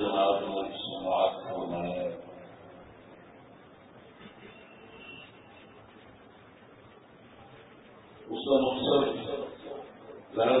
جناب کو اس کا مقصد ظاہر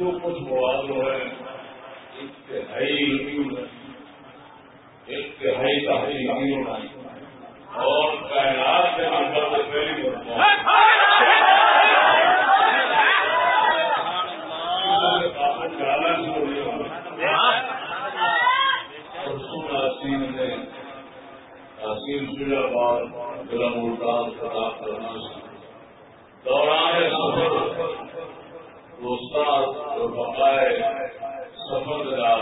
جو کچھ مواد ہے انتہائی تہائی ایک کا ہی نہیں ہونا بقائے سفر دار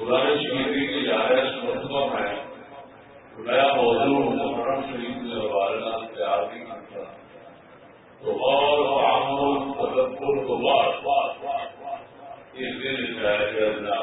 گزارش گیری کی جائز مرتبہ ہے۔ نیا موضوع محرم شریف میں ہمارے تیار نہیں کرتا۔ تو اور عام تدبر کو بار بار اس لیے جائز کرنا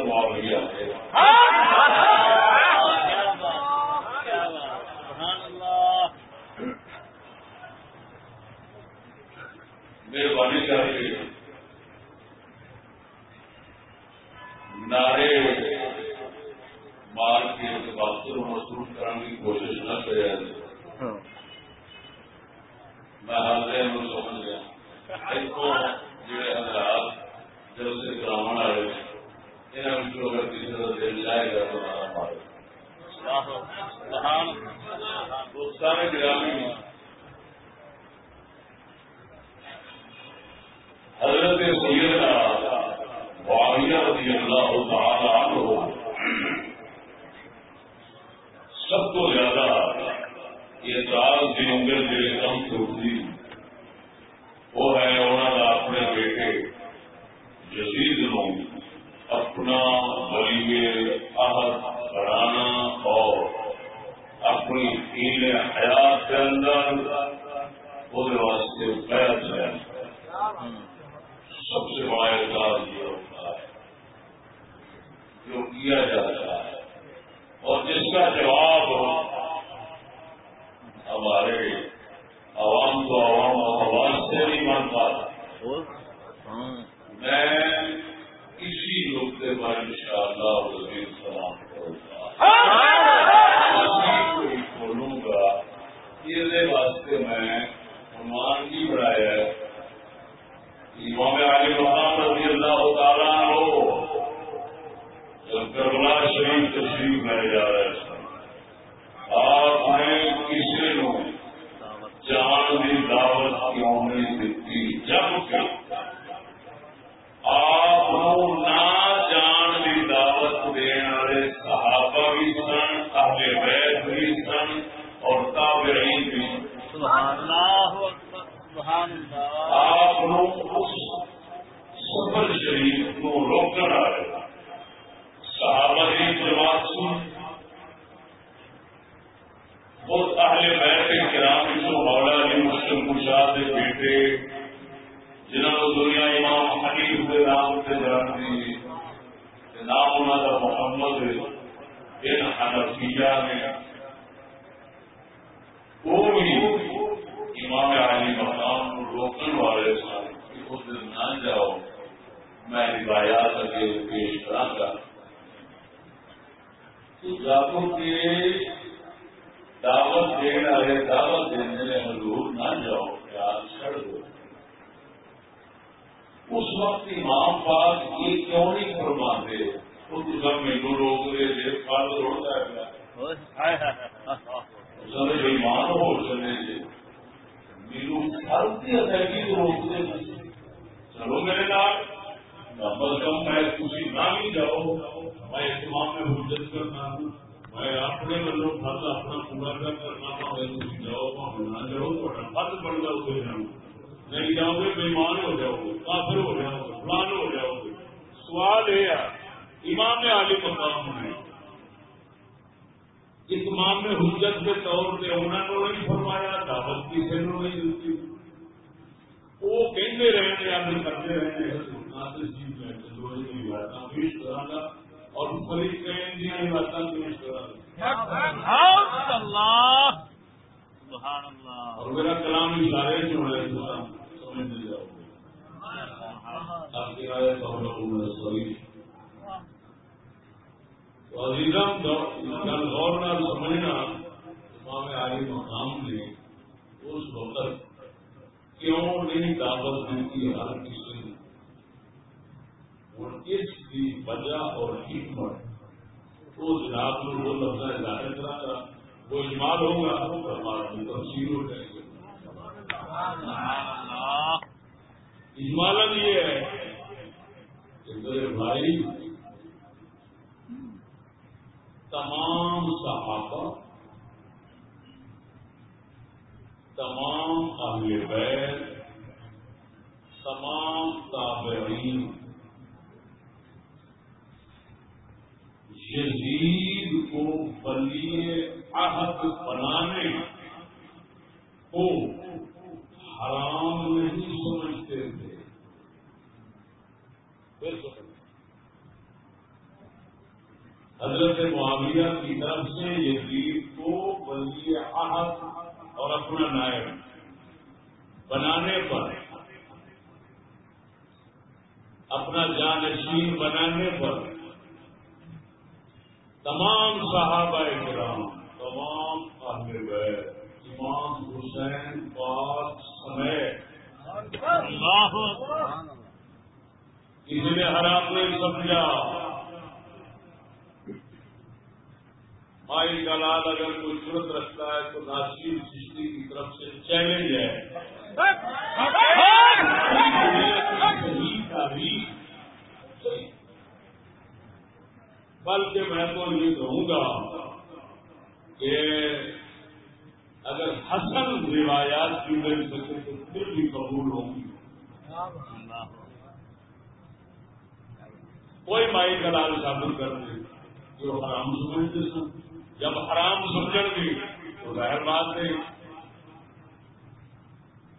سن اہل بیت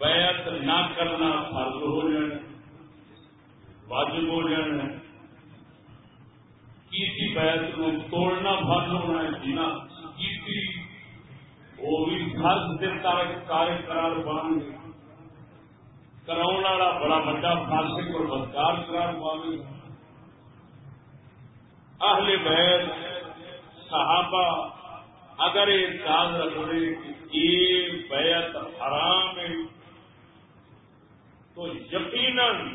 بیعت نہ کرنا فرض ہو جانا واجب ہو جانا کسی بیعت کو توڑنا فرض ہونا ہے جینا کسی وہ بھی فرض سے کارے قرار پائیں گے کراؤ والا بڑا بڑا فاسق اور بدکار قرار پائیں گے اہل بیت صحابہ، اگر ایک یاد رکھ لے کہ یہ بیعت حرام ہے تو یقیناً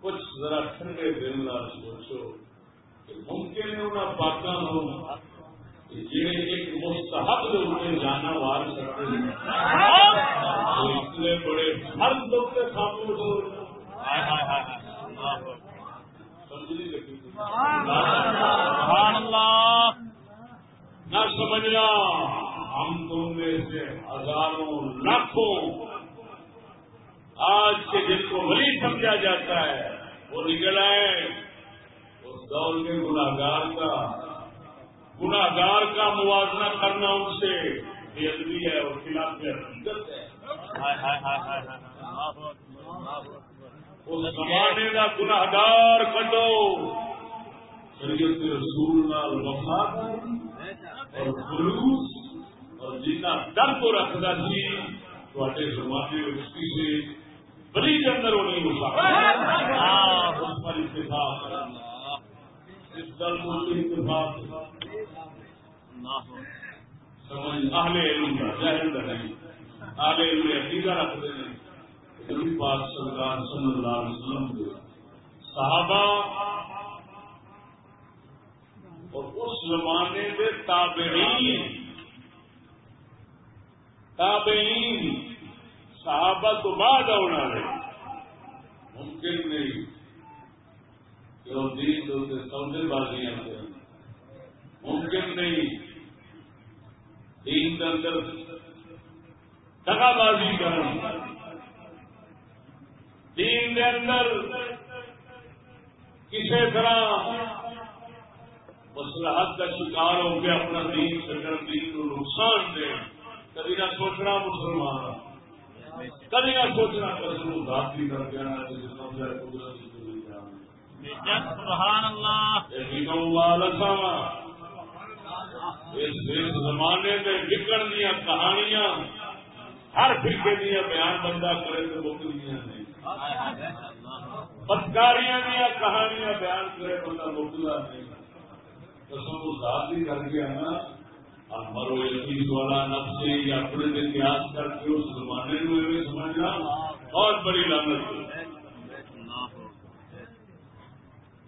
کچھ ذرا ٹھنڈے دل نہ سوچو کہ ممکن ہے انہیں باتیں ہو جی ایک مستحب انہیں جانا وار سکتے ہیں۔ تو اس لیے بڑے ہر لوگ کے سامنے ہو۔ نہ سمجھنا۔ ہم تم میں سے ہزاروں، لاکھوں آج کے جن کو ولی سمجھا جاتا ہے وہ نکل آئے اس دور کے گناگار کا گناگار کا موازنہ کرنا ان سے بے ادبی ہے اور خلاف حقیقت ہے۔ اس زمانے کا گناگار کٹو شریعت رسول نال وفاداری اور خلوص اور ڈر کو رکھتا سی تے زمانے کسی سے بلی کے اندر وہ نہیں اس پر اتفاق۔ اس دل کو اتفاق۔ سمجھ اہل علم کا ظاہر نہیں اہل علم عقیدہ رکھتے ہیں۔ نبی پاک سرکار صلی اللہ علیہ وسلم کے صحابہ اور اس زمانے کے تابعین۔ تابعین۔ صحابہ تو بعد آنا ہے ممکن نہیں کہ وہ دین دوسرے سودے بازیاں کریں۔ ممکن نہیں۔ دین کے اندر دگا بازی کریں۔ دین کے اندر کسی طرح مسلحت کا شکار ہو کے اپنا دین سکن دین کو نقصان دے کبھی نہ سوچنا مسلمان۔ کبھی نہ سوچنا سبحان اللہ۔ اس زمانے میں بکن دیا کہانیاں ہر فرقے دیا بیان بندہ کرے تو مکلیاں نہیں۔ بدکاریاں دیا کہانیاں بیان کرے بندہ مکلا نہیں۔ قسم ذات بھی کر گیا نا۔ مرو یقین والا نفس یا اپنے اتہاس کر کے اس زمانے میں سمجھنا بہت بڑی لانت ہے۔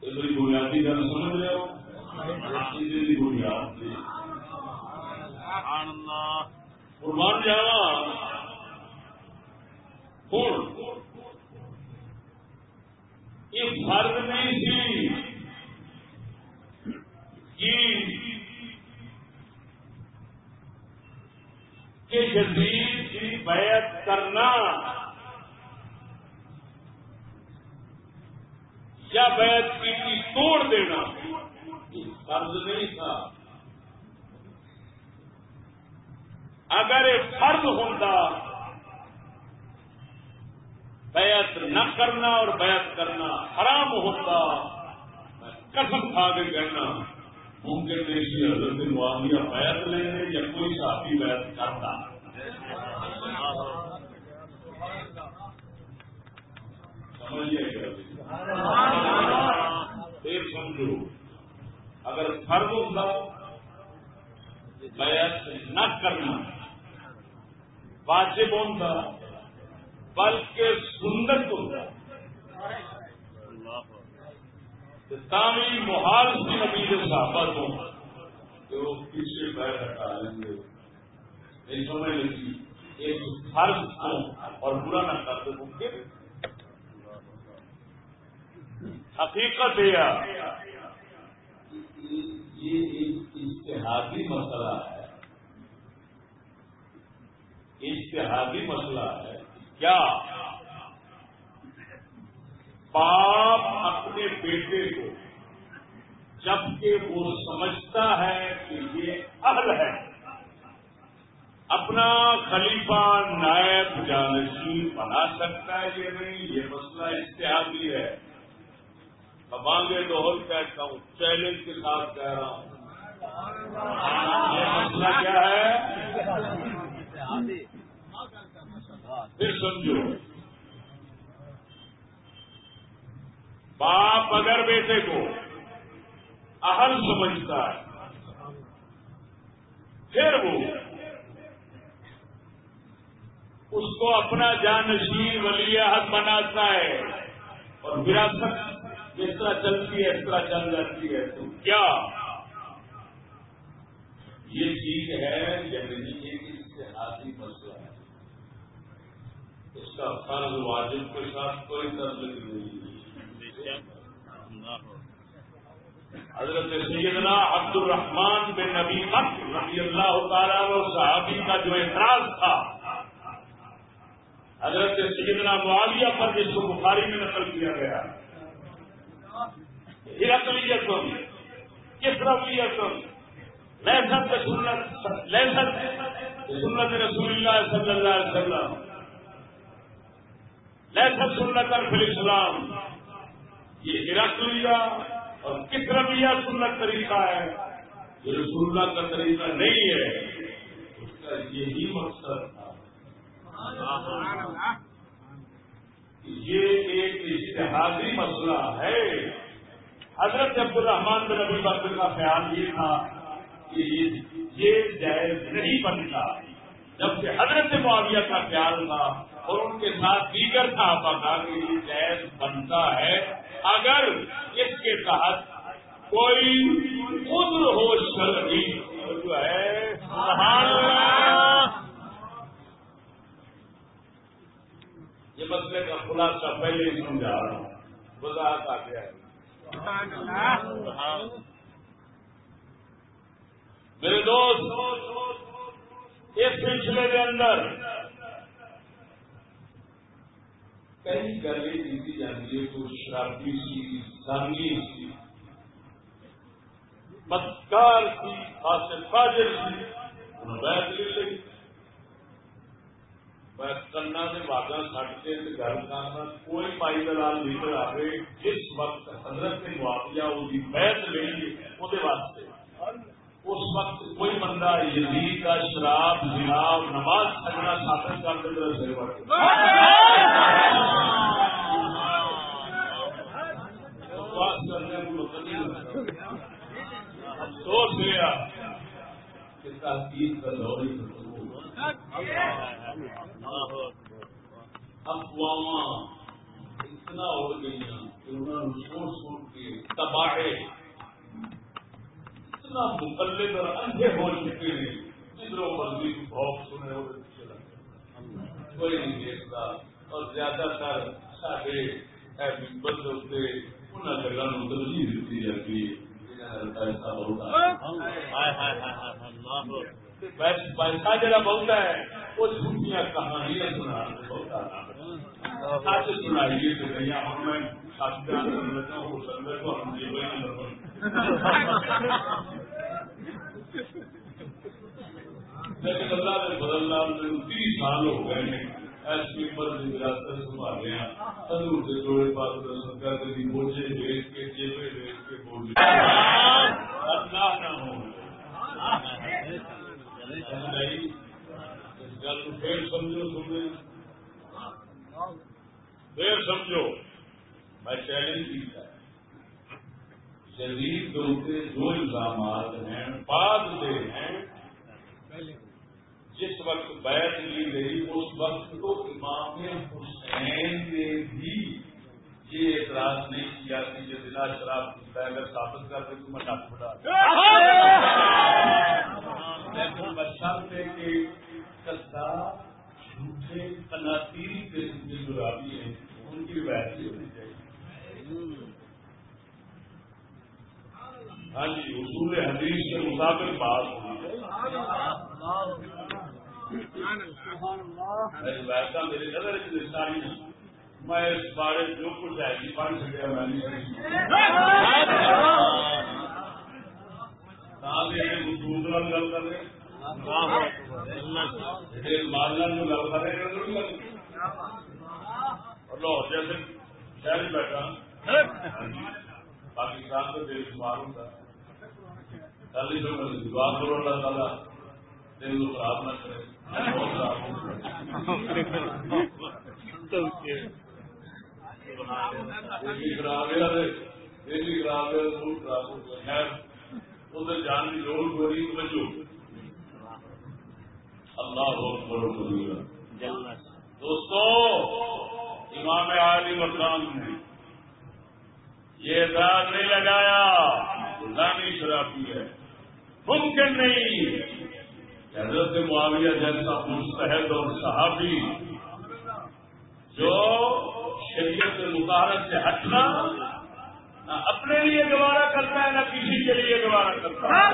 بڑی بنیادی گل سمجھ رہے ہو؟ بنیاد قربان جاوا ہوں یہ فرض نہیں سی۔ کہ جدید کی بیعت کرنا۔ یا بیعت کی توڑ دینا۔ فرض نہیں تھا۔ اگر یہ فرض ہوتا بیعت نہ کرنا اور بیعت کرنا حرام ہوتا قسم کھا کے کہنا۔ ممکن نہیں کہ حضرت معاویہ بیعت لینے یا کوئی صحابی بیعت کرتا سمجھیے سمجھو، اگر فرض ہوتا بیعت نہ کرنا، واجب ہوتا بلکہ سندر ہوتا تامی محال سی نبی کے صحابہ کو کہ وہ پیچھے پیر ہٹا لیں گے نہیں سمجھ لگی ایک فرض کو اور برا نہ کر دے۔ ممکن۔ حقیقت ہے۔ یہ ایک اشتہادی مسئلہ ہے۔ اشتہادی مسئلہ ہے۔ کیا؟ باپ اپنے بیٹے کو، جبکہ وہ سمجھتا ہے کہ یہ اہل ہے، اپنا خلیفہ نائب جانشین بنا سکتا ہے یہ نہیں، یہ مسئلہ اشتہادی ہے۔ مانگے لاہور کہتا ہوں، چیلنج کے ساتھ کہہ رہا ہوں۔ یہ مسئلہ کیا ہے؟ پھر سمجھو۔ باپ اگر بیٹے کو اہل سمجھتا ہے۔ پھر وہ اس کو اپنا جانشین ولی حق بناتا ہے اور وراثت جس طرح چلتی ہے، اس طرح چل جاتی ہے۔ تو کیا؟ یہ چیز ہے یا نہیں یہ اشتہادی مسئلہ ہے۔ اس کا فرض واجب کے ساتھ کوئی تعلق نہیں حضرت سیدنا عبد الرحمان بن نبی بکر رضی اللہ تعالیٰ اور صحابی کا جو اعتراض تھا، حضرت سیدنا معاویہ پر جس کو بخاری میں نقل کیا گیا۔ ہرکلیت کس رویت لہسن سنت لہسن سنت رسول اللہ صلی اللہ علیہ وسلم۔ لہسن سنت فی اسلام یہ ہرکلیہ اور کس رویہ سنت طریقہ ہے؟ یہ رسول اللہ کا طریقہ نہیں ہے، اس کا یہی مقصد تھا۔ یہ ایک اشتہادی مسئلہ ہے۔ حضرت عبد الرحمان بن نبی بکر کا خیال یہ تھا کہ یہ جائز نہیں بنتا۔ جبکہ حضرت معاویہ کا خیال تھا اور ان کے ساتھ دیگر صحابہ کا کہ یہ جائز بنتا ہے۔ اگر اس کے تحت کوئی عذر ہو شرعی جو ہے یہ مسئلے کا خلاصہ پہلے ہی سمجھا رہا ہوں۔ وضاحت آ گیا میرے دوست، اس سلسلے کے اندر کئی گلے دی جاتی ہے تو شرابی سی سانگی سی۔ بدکار سی حاصل فاجر سی۔ بیت لے لی۔ بیت کرنا سے واگا سٹ کے گھر کرنا کوئی پائی دلال نکل آئے جس وقت حضرت نے معافیا، وہ بیت لے لی وہ واسطے۔ اس وقت کوئی بندہ یزید کا شراب، جناب، نماز سجنا ثابت کر دے رہے سے افسوس لیا کہ تحقیق کا دور ہی افواہ اتنا ہو گئی کہ انہوں نے سوچ سوچ کے تباہے اتنا مقلد اور اندھے ہو چکے ہیں جدھروں مرضی بھوک سنے ہو کوئی نہیں دیکھتا۔ اور زیادہ تر سارے ممبر ہوتے ترجیح دیتی جاتی ہے۔ پیسہ جڑا بہت ہے وہ جھوٹیاں کہانیاں سنا بہت سچ سنائیے تو نہیں ہم میں سچ ہوں لیکن اللہ نے بدلنا تیس سال ہو گئے ہیں۔ وراثت سنبھالے ہیں حضور جوڑے پاس درشن کر بوجھے کے جیبے کے اللہ نہ ہو۔ گل پھر سمجھو سمجھے پھر سمجھو۔ میں چیلنج کیا شدید جو الزامات ہیں بعد سے ہیں۔ جس وقت بیت لی گئی اس وقت تو امام حسین نے بھی یہ اعتراض نہیں کیا کہ یہ دلا شراب پیتا ہے اگر ثابت کر دے تو میں ڈاک بڑھا لیکن بشرطے کے کسا جھوٹے کناتیری قسم کے جو رابی ہیں ان کی روایت ہونی چاہیے ہاں جی اصول حدیث کے مطابق بات ہوئی۔ ویسا میری نظر ساری میں اس بارے جو کچھ ہے جی پڑھ سکیا میں دوسرا گل کر رہے مالنا گل کر رہے لاہور جیسے شہر بیٹھا ہاں جی، پاکستان کا دل شمار ہوتا کل جو دعا کرو اللہ تعالیٰ دل کو خراب نہ کرے۔ بہت خراب ادھر جان کی لوڑ بڑی توجہ۔ اللہ دوستو، امام عالی مقام نے یہ اعتراض نہیں لگایا دانی شرابی ہے۔ ممکن نہیں۔ حضرت معاویہ جیسا مستحد اور صحابی جو شریعت مبارک سے ہٹنا نہ اپنے لیے گوارا کرتا ہے، نہ کسی کے لیے گوارا کرتا ہے۔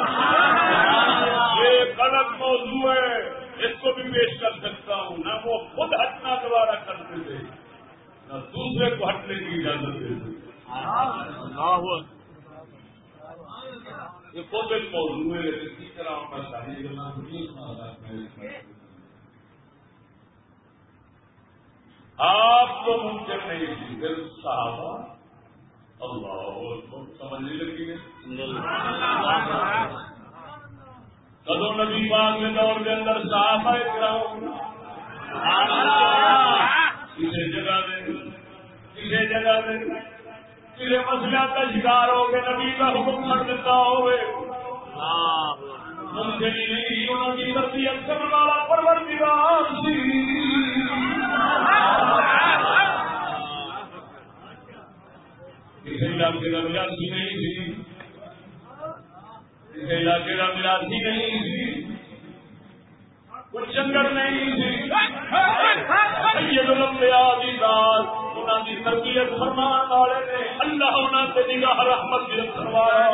یہ غلط موضوع ہے، اس کو بھی پیش کر سکتا ہوں۔ نہ وہ خود ہٹنا گوارا کرتے تھے، نہ دوسرے کو ہٹنے کی اجازت دیتے یہ خود ایک موضوع ہے لیکن کس طرح میں ساری گلا آپ کو ممکن نہیں تھی پھر صحابہ۔ اللہ سمجھ نہیں لگی کدو نبی باغ کے دور کے اندر صحابہ کرام۔ کسی جگہ دے کسی جگہ دے۔ کسی مسئلہ کا شکار ہو کے نبی کا حکم کر دیتا ہوئے۔ ممکن نہیں، انہوں کی والا سی جی۔ کسی علاقے کا ملاسی نہیں سی کسی علاقے کا ملاسی نہیں جی۔ سی کچھ چنگر نہیں سی سید الانبیاء دی تربیت فرمان والے نے اللہ انہاں تے نگاہ رحمت دی فرمایا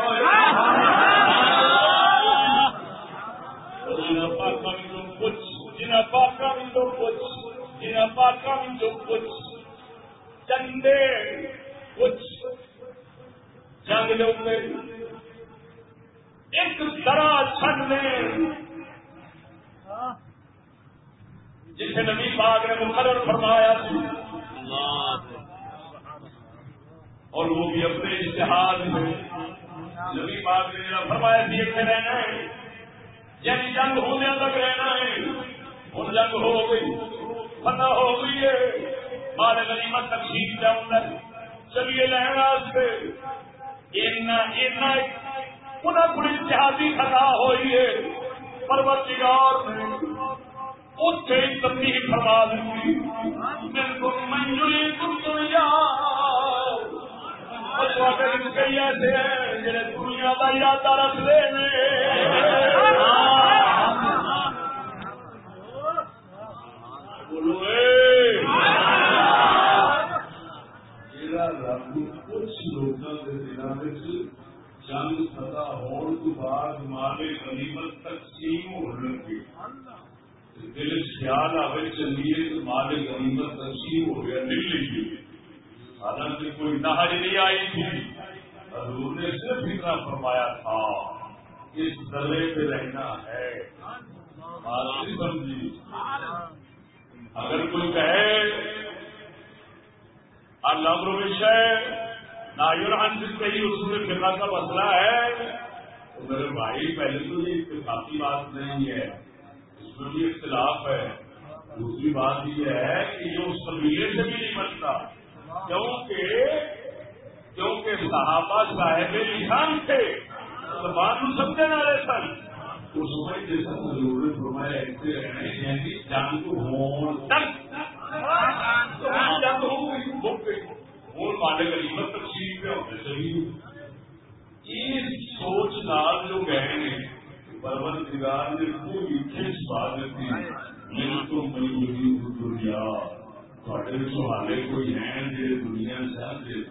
کچھ جنہ کچھ جنہ کچھ، چندے کچھ، جنگ لے ایک طرح جسے نبی پاک نے مقرر فرمایا سی اور وہ بھی اپنے اشتہار میں۔ نبی پاک نے میرا فرمایا سی اتنے رہنا ہے۔ یعنی جنگ ہونے تک رہنا ہے۔ اور جنگ ہو گئی، فتح ہو گئی ہے۔ مال غنیمت تقسیم کے اندر چلیے لہنا سے انہیں کوئی اتحادی خطا ہوئی ہے۔ پروتگار نے، اس سے تبدیل فرما دی۔ بالکل منجوری کئی ایسے ہیں جڑے دنیا کا ارادہ رکھتے ہیں بولو رب کچھ لوگوں کے دلوں جنگ فتح ہونے تو بعد مالے غنیمت تقسیم ہونے لگے۔ دل خیال آئے چلیے تو مالے غنیمت تقسیم ہو گیا مل لیجیے حالانکہ کوئی نہج نہیں آئی تھی۔ حضور نے صرف اتنا فرمایا تھا، اس درے پہ رہنا ہے۔ سمجھی۔ اگر کوئی کہے اللہ ہے ناجران جس کہیں اس میں فقہ کا مسئلہ ہے، تو میرے بھائی، پہلے تو یہ اتفاقی بات نہیں ہے۔ اس میں بھی اختلاف ہے۔ دوسری بات یہ ہے کہ یہ اس قبیلے سے بھی نہیں بنتا کیونکہ کیونکہ صحابہ صاحب نشان تھے۔ بات سمجھے نہ رہے سن۔ اس میں جیسا ضرورت فرمایا ایسے رہنے یعنی جان کو ہون تک جنگ ہو۔ گئی ہو۔ گئی ہوں مالے غریبت تقسیم پہ ہونے چاہیے اس سوچ نال جو گئے نے پرور نے کوئی کھچ پا دیتی میرے تو مجبوری دنیا۔ تھوڑے سہالے کوئی ہیں جی دنیا سے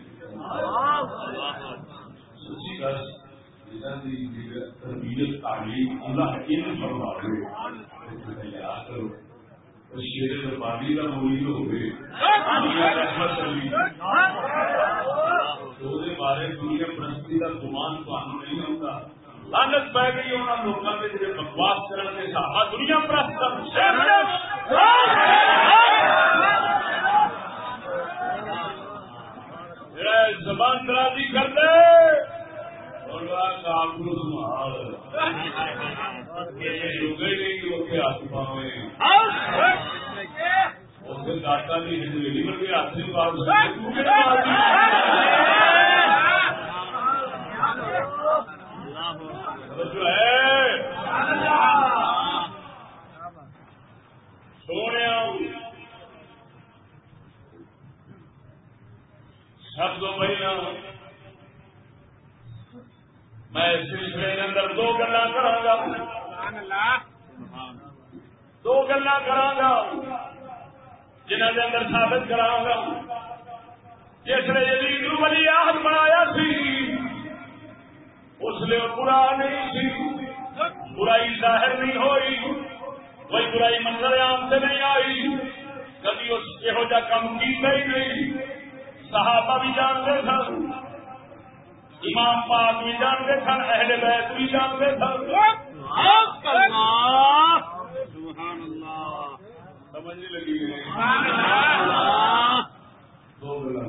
سچی دس تربیت تعلیم اللہ ان فرماوے۔ تیار کرو شیر زبانی کا مرید ہوئے تو دے بارے دنیا پرستی کا گمان تمہیں نہیں ہوتا۔ لانت پی گئی انہوں لوگوں کے جڑے بکواس کرنے کے دنیا پرست جڑا زبان درازی کر دے جی داتا نہیں ہاتھ نہیں سونے سب تو پہلا میں اس سلسلے کے اندر دو گلا کرا دو گلا کرا جنہ کے اندر ثابت کرا جس نے جدید ولی آہد بنایا سی۔ اس لیے برا نہیں سی برائی ظاہر نہیں ہوئی کوئی برائی منظر عام سے نہیں آئی۔ کبھی اس یہو جا کم کیتا ہی نہیں صحابہ بھی جانتے سن امام پاک بھی جانتے سن اہل بیت بھی جانتے سن سمجھ لگی۔ دو گلا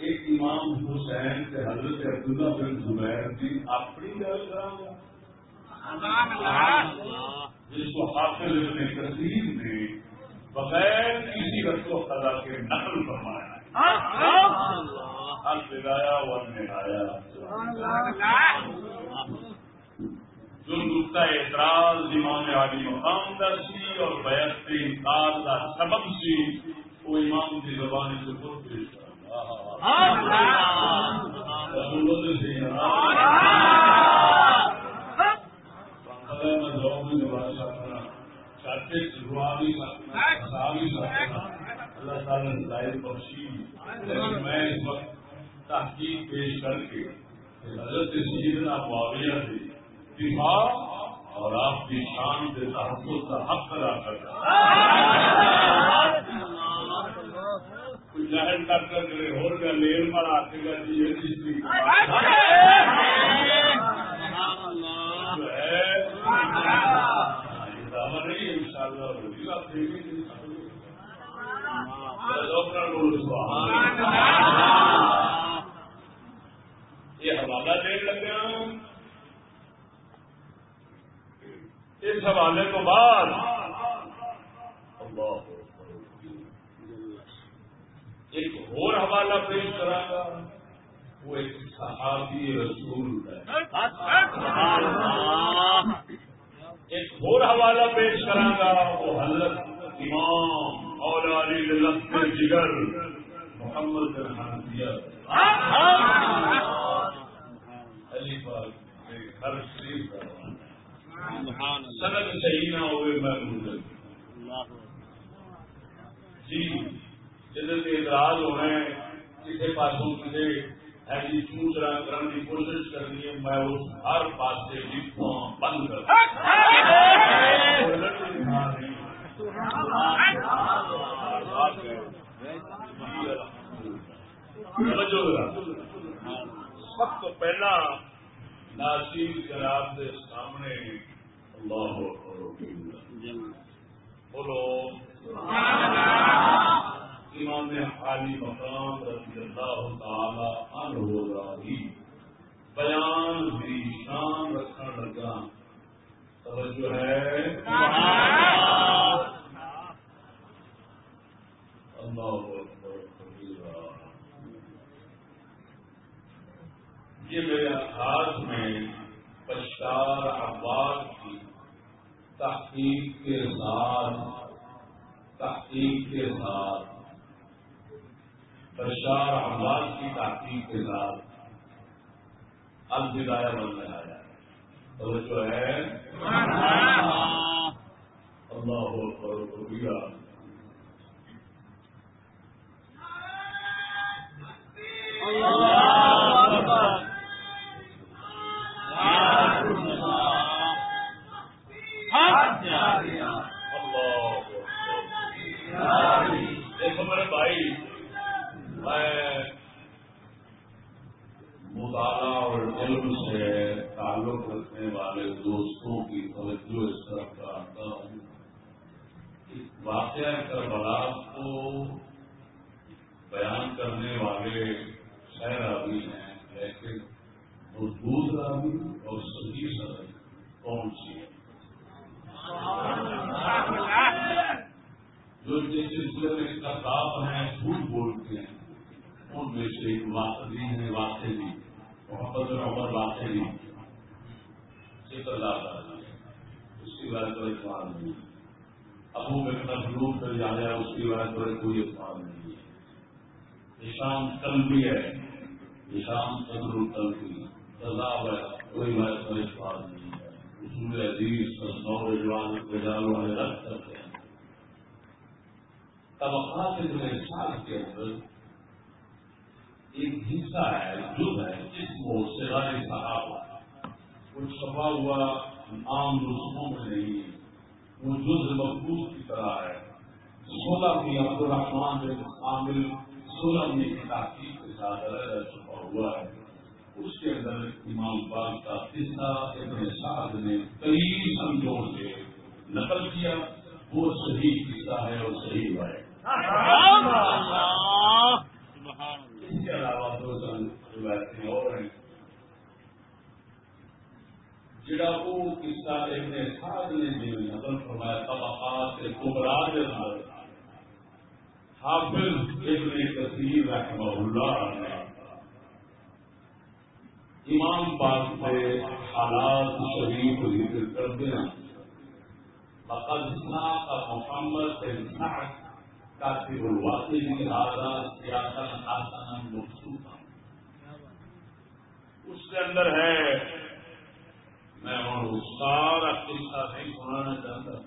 ایک امام حسین سے حضرت عبداللہ بن زبیر کی اپنی گل جس کو حافظ ابن کثیر نے بغیر کسی رسو خدا کے نقل فرمایا الودایا والنہایا۔ جو نقطہ اعتراض امام عالی مقام در سی اور بیعت انکار کا سبب سی وہ امام کی زبان سے خود پیش کر اللہ تعالیٰ نے ہدایت بخشی میں اس وقت تحقیق پیش کر کے حضرت سیدنا معاویہ سے دفاع اور آپ کی شان کے تحفظ کا حق ادا کرتا ظاہر کر کر کے ہو گیا لیر پر آتے گا جی یہ چیز جو ہے نہیں ان شاء اللہ یہ حوالہ دین لگا اس حوالے کو بعد ایک اور حوالہ پیش کرا گا، وہ ایک صحابی رسول ہے۔ ایک اور حوالہ پیش کرا گا، وہ حضرت امام اور علی لفظ جگر محمد بن حنفیہ۔ علی پاک ہر شریف سند صحیح نہ ہوئے، میں جی۔ جدھر کے اعتراض ہو رہے کسی پاسوں کسی ایسی چوٹ کرنے کی کوشش کرنی ہے، میں اس ہر پاس سے لکھوں بند کر سب تو پہلا ناصیر جناب کے سامنے اللہ بولو۔ امام عالی مقام رضی اللہ تعالی عنہ راہی بیان بھی شان رکھنے لگا۔ توجہ ہے۔ اللہ اکبر یہ میرے ہاتھ میں بشار عباس کی تحقیق کے ساتھ، تحقیق کے ساتھ۔ بشار عباس کی تحقیق کے ساتھ الوداع میں آیا اور جو ہے؟ اللہ اکبر کبیرہ تعلق واقعہ کربلا کو بیان کرنے والے شہر ابھی ہیں، لیکن وہ دوسرا بھی اور صحیح سر کون سی ہے جو جس سلسلے میں کتاب ہیں، جھوٹ بولتے ہیں، ان میں سے ایک واقعی ہیں، واقعی محبت عمر واقعی۔ جی، ذکر ہے اس کی بات کوئی سوال نہیں ابو میں مخلوق کر جا رہا ہے، اس کی بات پر کوئی سوال نہیں ہے نشان کل بھی ہے، نشان قدر کل بھی سزا ہے، کوئی بات کوئی سوال نہیں ہے۔ اصول عزیز نوجوان بجال والے رد کرتے ہیں۔ طبقات اتنے سال کے اندر ایک حصہ ہے جد ہے جس کو سیرانی صاحب وہ چھپا ہوا، عام رسموں میں نہیں۔ ہے وہ جز مقبوض کی طرح ہے۔ سولہ میں عبد الرحمان بن عامل سولہ میں تحقیق کے ساتھ علیحدہ چھپا ہوا ہے۔ اس کے اندر امام باغ کا قصہ ابن سعد نے کئی سمجھوں سے نقل کیا۔ وہ صحیح قصہ ہے اور صحیح ہے۔ اس کے علاوہ دو روایتیں اور ہیں۔ جڑا وہ قصہ ابن سعد نے جو نقل فرمایا، طبقات کبرا کے اندر حافظ ابن کثیر رحمہ اللہ۔ نے امام پاک سے حالات شریف ذکر کرتے ہیں۔ فقد ساق محمد بن سعد کاتب الواقعی هذا سیاسا حسنا مبسوطا اس کے اندر ہے میں اور سارا قصہ نہیں سنانا چاہتا۔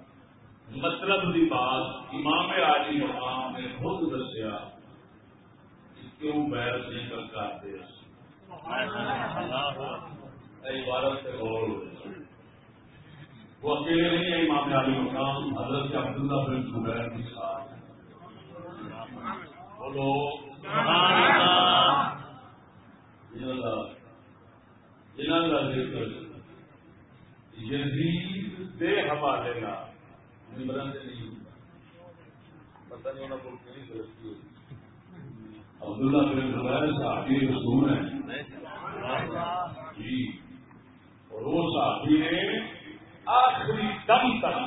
مطلب کی بات، امام عالی مقام نے خود دسیا کیوں بحث نہیں کر کرتے عبارت سے غور ہو وہ اکیلے نہیں ہے امام علی مقام، حضرت عبداللہ بن زبیر کی ساتھ۔ بولو جنہوں کا ذکر یزید دے حوالے کا نمبرن سے نہیں ہوتا۔ پتہ نہیں ہونا کوئی کہیں غلطی ہوئی عبداللہ بن زبیر صحابی رسول ہیں۔ جی۔ اور وہ صحابی نے آخری دم تک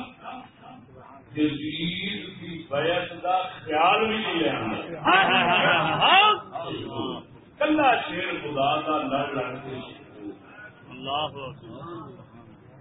جزیر کی بیعت کا خیال بھی نہیں لینا کلا شیر خدا کا لڑ لڑ کے ادھر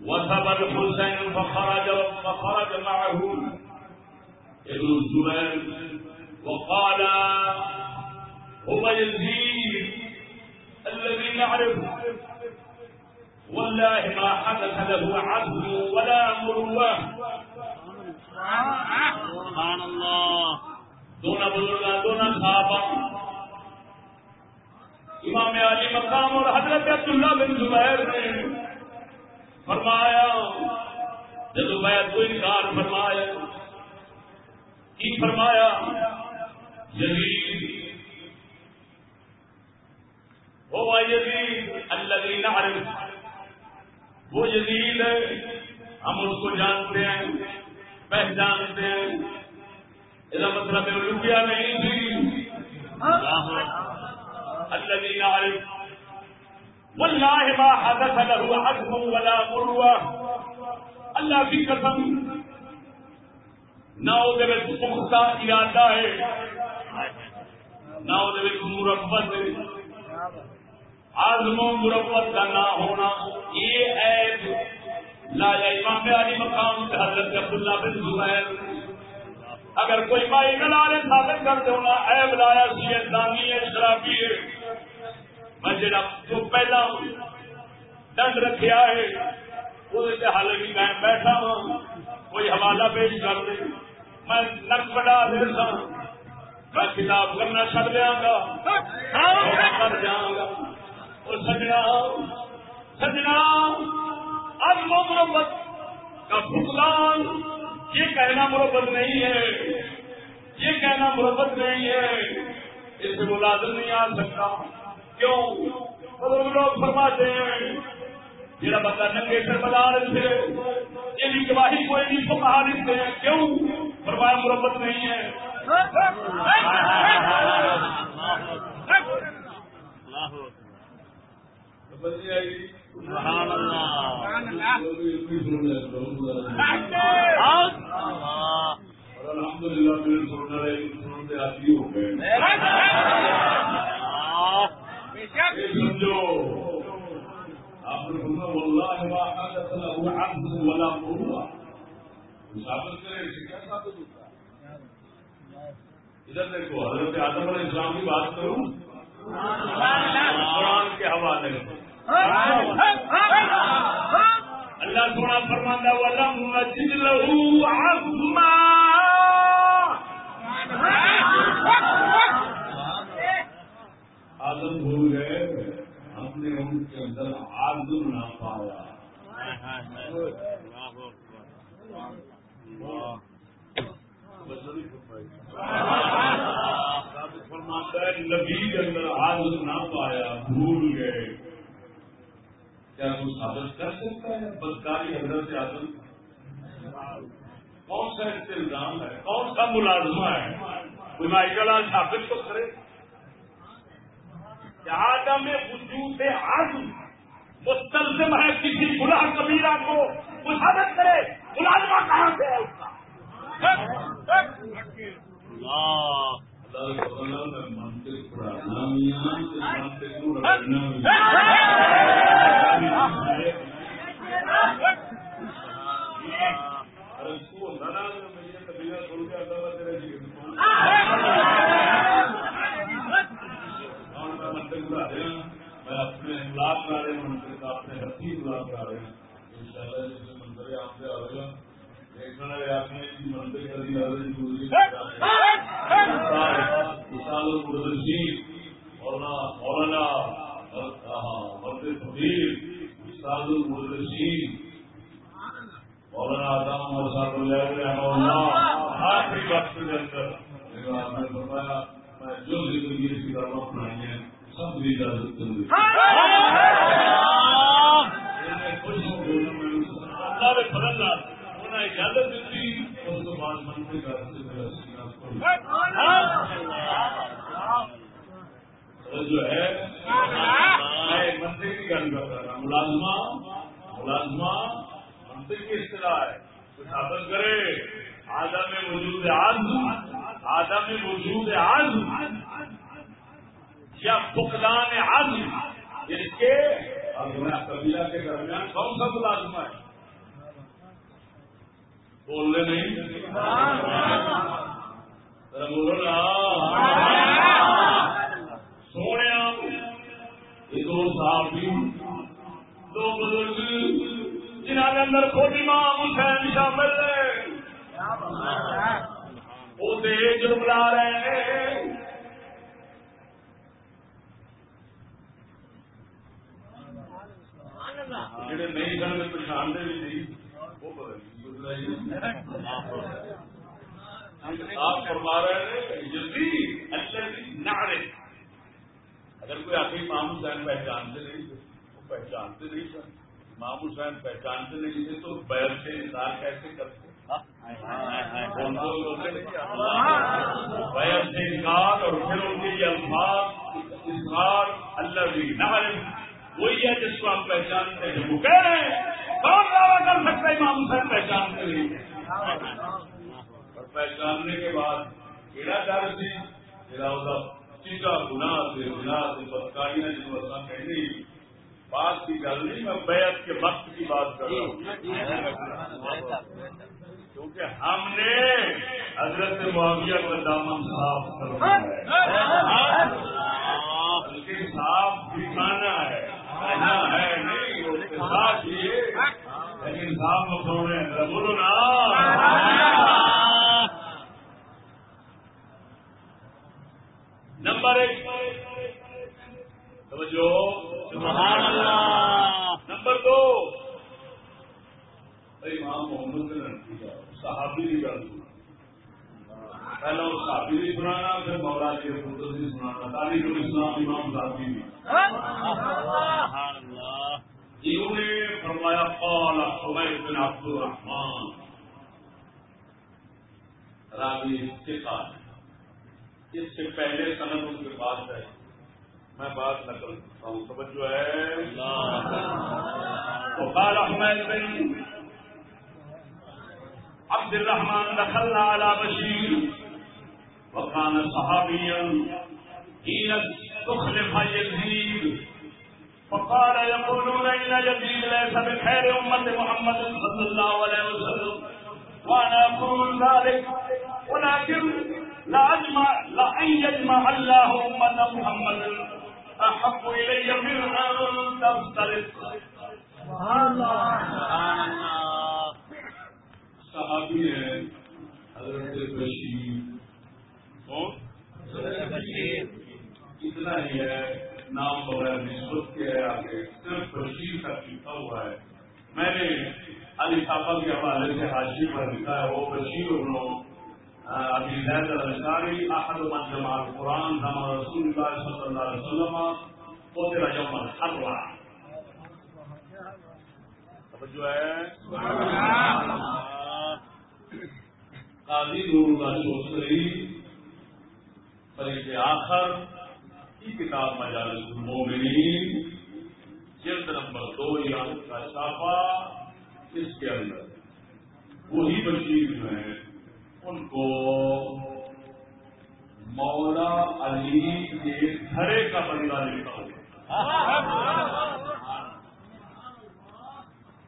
وثب الحسين فخرج فخرج معه ابن الزبير وقال هو يزيد الذي نعرفه والله ما حدث له عدل ولا مروه سبحان الله دون بزرگان دون خوابا امام علی مقام اور حضرت عبداللہ بن زبیر نے فرمایا، جب میں کو انکار فرمایا، کی فرمایا؟ یزید۔ وہ یزید اللہ نعرف۔ وہ یزید ہے، ہم اس کو جانتے ہیں، پہچانتے ہیں۔ اس مطلب ہے روپیہ نہیں تھی۔ ہاں۔ الذي نعرف والله ما حدث له عزم ولا مروه اللہ کی قسم نہ وہ پختہ ارادہ ہے، نہ وہ مربت آزم و مربت کا نہ ہونا۔ یہ عیب۔ لایا امام علی مقام سے حضرت عبداللہ بن زبیر۔ اگر کوئی مائی نلالے ثابت کر دو نا عیب لایا سی دانی ہے شرابی ہے۔ میں جڑا جو پہلا ڈنڈ رکھیا ہے وہ حال بھی میں بیٹھا ہوں کوئی حوالہ پیش کر دے۔ میں نک بڑا دے سا ہاں، میں کتاب کرنا چڑ دیا گا۔ کر جاؤں گا۔ وہ سجنا سجنا اب وہ مربت کا فکلان یہ کہنا مربت نہیں ہے، یہ کہنا مربت نہیں ہے، اس سے ملازم نہیں آ سکتا۔ کیوں؟ بزرگ لوگ فرماتے ہیں میرا بندہ ننگے سے بدار سے، یہ بھی گواہی کوئی نہیں تو کہا دیتے ہیں، کیوں؟ فرمایا مرمت نہیں ہے۔ الحمد للہ میرے سننے والے سنتے آتی ہو گئے سمجھو آپ نے ولا کرے اسے کیا ثابت ہوتا ہے ادھر دیکھو حضرت آدم علیہ السلام کی بات کروں قرآن کے حوالے اللہ سونا فرماندہ ولم مجد له عظما آدم بھول گئے، ہم نے ان کے اندر آدم نہ پایا۔ فرماتا ہے، نبی کے اندر آدم نہ پایا، بھول گئے۔ کیا کوئی ثابت کر سکتا ہے؟ بدکاری حضرت آدم کون سا الزام ہے؟ کون سا ملازمہ ہے؟ کوئی مائیکل ثابت تو کرے۔ آدم وجود عزم مستلزم ہے کسی گناہ کبیرہ کو، وہ ثابت کرے، ملازمہ کہاں سے ہے اس کا؟ میں اپنے گلاب کر رہے منتر اپنے ہاتھی گلاب کر رہے ہیں ان شاء اللہ جیسے منتر آپ سے آئے گا دیکھنا ہے، آپ نے منتر کر دیا مثال الردی مولانا مولانا مرد فقیر مولانا آدم اور صاحب اللہ آخری وقت کے اندر۔ بتایا میں جو زندگی کی کتابیں پڑھائی ہیں سب کی اجازت کر اجازت دیتی اس کے بعد منتری کا جو ہے، میں منتری کی گل کر رہا ملازمہ ملازمہ منتری کی اصطلاح ہے۔ ثابت کرے، آدم وجود آج آدم۔ وجود آج یا فقدان آج اس کے قبیلہ کے درمیان کون سا ملازمہ ہے؟ بولنے نہیں؟ بولنا سونے یہ دو صحابی دو بزرگ۔ جنہوں کے اندر خود امام حسین شامل ہے وہ تیز بلا رہے ہیں جڑے نہیں سن پچھان بھی نہیں آپ فرما رہے ہیں نعرے اگر کوئی آخری امام حسین پہچانتے نہیں تھے وہ پہچانتے نہیں تھے امام حسین پہچانتے نہیں تھے تو بیل سے انسان کیسے کرتے بیل سے انکار اور پھر ان کے یہ الفاظ انکار اللہ بھی نعرے وہی ہے جس کو ہم پہچانتے ہیں؟ وہ کہہ رہے ہیں کون دعویٰ کر سکتا ہے امام حسین پہچانتے نہیں اور پہچاننے کے بعد کیڑا ڈر سی میرا چیٹا گنا سے گنا سے بدکاری نے جن وقت کہنے بات کی گل نہیں میں بیعت کے وقت کی بات کر رہا ہوں۔ کیونکہ ہم نے حضرت معاویہ کا دامن صاف کرنا ہے۔ بلکہ صاف دکھانا ہے۔ ہے نہیں لیکن صاف مکھوڑے بولو نا نمبر ایک۔ توجہ۔ سبحان اللہ۔ نمبر دو۔ امام محمد صحابی کی گل پہلے بھی پھر مولا جی پتر بھی سنانا۔ تاریخ الاسلام امام صاحبی بھی۔ سبحان اللہ۔ انہوں نے فرمایا قال حمید بن عبد الرحمان راوی ہے اس سے پہلے سند ان کے پاس ہے۔ میں بات نقل کرتا ہوں توجہ ہے۔ وقال حمید بن عبد الرحمن دخلنا على بشير وكان صحابيا حين تخلف يزيد. فقال يقولون ان يزيد ليس بخير امه محمد صلى الله عليه وسلم. وانا اقول ذلك، ولكن لا اجمع لا ان يجمع الله امه محمد. احب الي من ان تفترق سبحان اللہ صحابی ہیں حضرت بشیر۔ کون؟ بشیر۔ اتنا ہی ہے نام بغیر نسبت کے ہے آگے۔ صرف بشیر کا لکھا ہوا ہے۔ میں نے علی صاحبہ کے حوالے سے حاشی پر لکھا ہے وہ بشیر انہوں ابھی زید الانصاری احد من جمع القرآن زمان رسول اللہ صلی اللہ علیہ وسلم قدر یوم الحرہ جو ہے قاضی نور اللہ چوسری فریق آخر کی کتاب مجالس المومنین جلد نمبر دو، یاد کا چھاپا اس کے اندر۔ وہی بشیر جو ہیں، ان کو مولا علی کے گھرے کا بندہ لکھا ہوا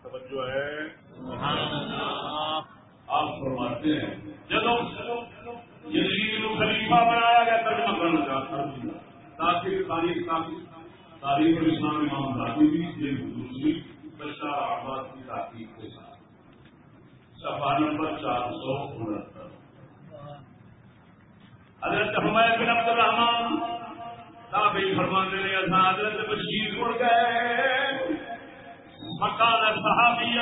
توجہ ہے۔ آپ فرماتے ہیں جب یزید کو خلیفہ بنایا گیا، ترجمہ کرنا چاہتا ہوں۔ تاکہ تاریخ تاریخ امام بھی یہ دوسری بشار آباد کی کے ساتھ۔ صفحہ نمبر چار سو انہتر۔ حضرت حمید بن عبد الرحمان تابعی حضرت بشیر اڑ گئے۔ صحابی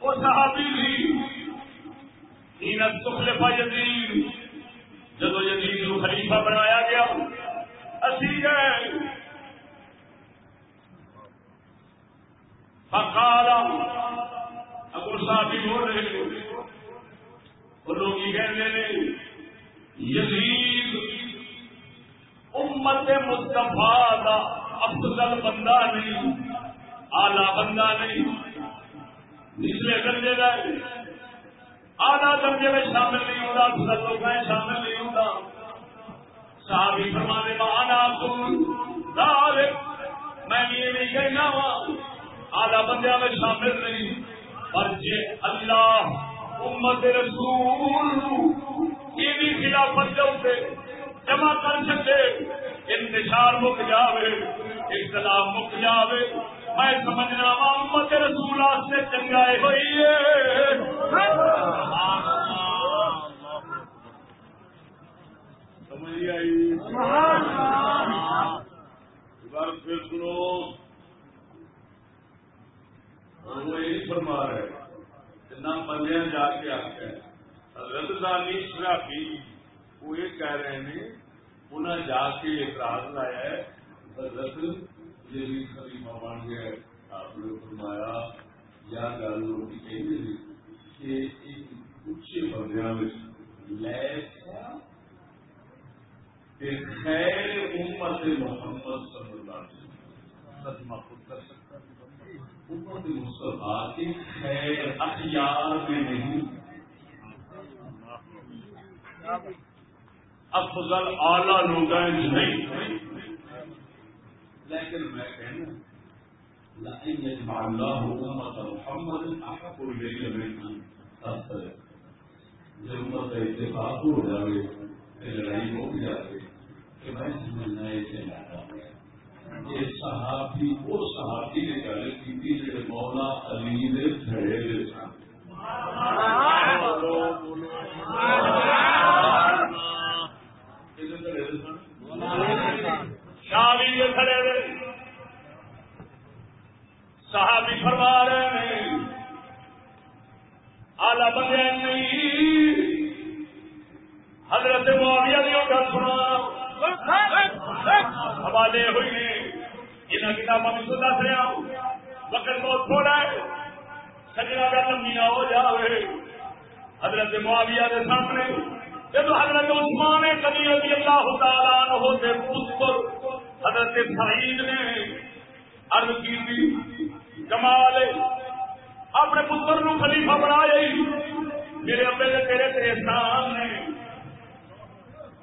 وہ صحابی بھی تین تخلف یزید جدو یزید کو خلیفہ بنایا گیا، اسی گئے فقال ابو صحابی بول رہے وہ لوگ یہ کہنے لگے یزید، امت مصطفیٰ کا افضل بندہ نہیں آلہ بندہ نہیں نچلے درجے کا آدھا درجے میں شامل نہیں ہوتا افضل لوگ میں شامل نہیں ہوتا صحابی فرمانے کا آنا دار میں یہ نہیں کہنا وا، آدھا بندے میں شامل نہیں۔ پر جے اللہ، امت رسول، یہ بھی خلافت دے جمع کر سکے انتشار مک جاوے، اختلاف مک جاوے۔ میں سمجھنا وا امت رسول سے چنگائے ہوئی سمجھ آئی بار پھر سنو وہ یہی فرما رہے کہ نہ بندے جا کے آتے ہیں۔ حضرت دانی شرافی وہ یہ کہہ رہے ہیں انہیں جا کے اعتراض لایا ہے، حضرت یہ بھی خلیفہ بن گیا ہے آپ نے فرمایا یا گل روٹی کہیں کہ ایک اچھے بندیاں میں لیسا کہ خیر امت محمد صلی اللہ علیہ وسلم۔ ترجمہ خود کر سکتا ہے۔ امت مصطفیٰ کے خیر اخیار میں نہیں۔ افضل اعلی لوگ نہیں۔ لیکن میں کہنا لئن يجمع الله أمة محمد أحق إلي من أن جب امت اتفاق ہو پھر لڑائی ہو جائے کہ میں سمجھنا یہ چلا یہ صحابی وہ صحابی نے گل کی تھی جو مولا علی نے کھڑے دے سن؟ شامی کے کھڑے دے۔ صحابی فرما رہے ہیں، آلہ بندے نہیں۔ حضرت معاویہ کی گل سنا حوالے ہوئی نے یہاں کتابوں میں سو دس رہا ہوں وقت بہت تھوڑا ہے، سجنا کا لمبی نہ ہو جائے حضرت معاویہ کے سامنے، جب حضرت عثمان کبھی رضی اللہ تعالیٰ عنہ سے پتر حضرت سعید نے عرض کی کمال اپنے پتر نو خلیفہ بنایا میرے ابے نے تیرے تیرے احسان نے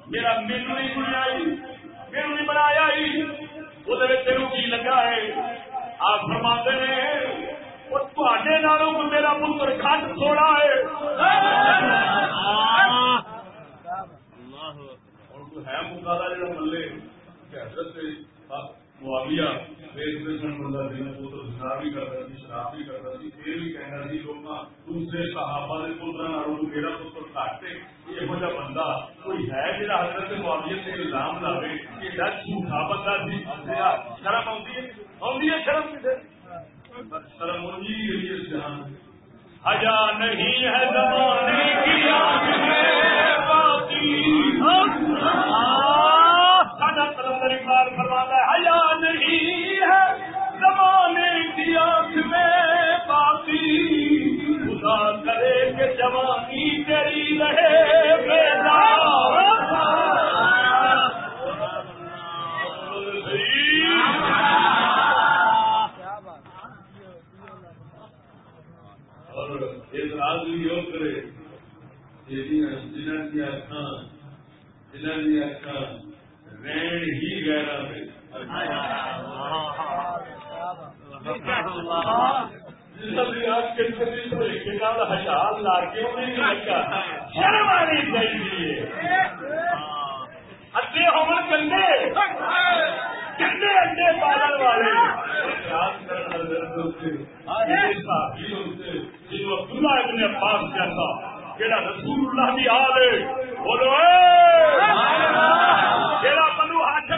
میرا مینو نہیں بنایا میرے نہیں بنایا وہ تیرو کی لگا ہے آپ تے نالوں کو میرا پتر کھٹ تھوڑا ہے ہے مقابلہ جڑا ملے کہ حضرت معاویہ بندہ دن پتر بھی کرتا شراب بھی کرتا بھی کہنا لوگ دوسرے صحابہ میرا پتر بندہ کوئی ہے جہاں حضرت معاویہ سے الزام لاوے؟ کہ جھوٹا بندہ سی اچھا، شرم آتی ہے؟ آتی ہے شرم شرم حیا نہیں ہے زمانے کی آنکھ میں، باقی ساڈا کلندر اقبال فرماتا ہے، حیا نہیں ہے زمانے کی آنکھ میں باقی۔ خدا کرے کہ جوانی تیری رہے اور کرے اکھان اکھان رین ہی گہرا میں ہزار لا کے شرم آنی چاہیے اڈے ہومن گندے گندے انڈے پالن والے عبداللہ ابن عباس جیسا جہاں رسول اللہ کی آل ہے بولو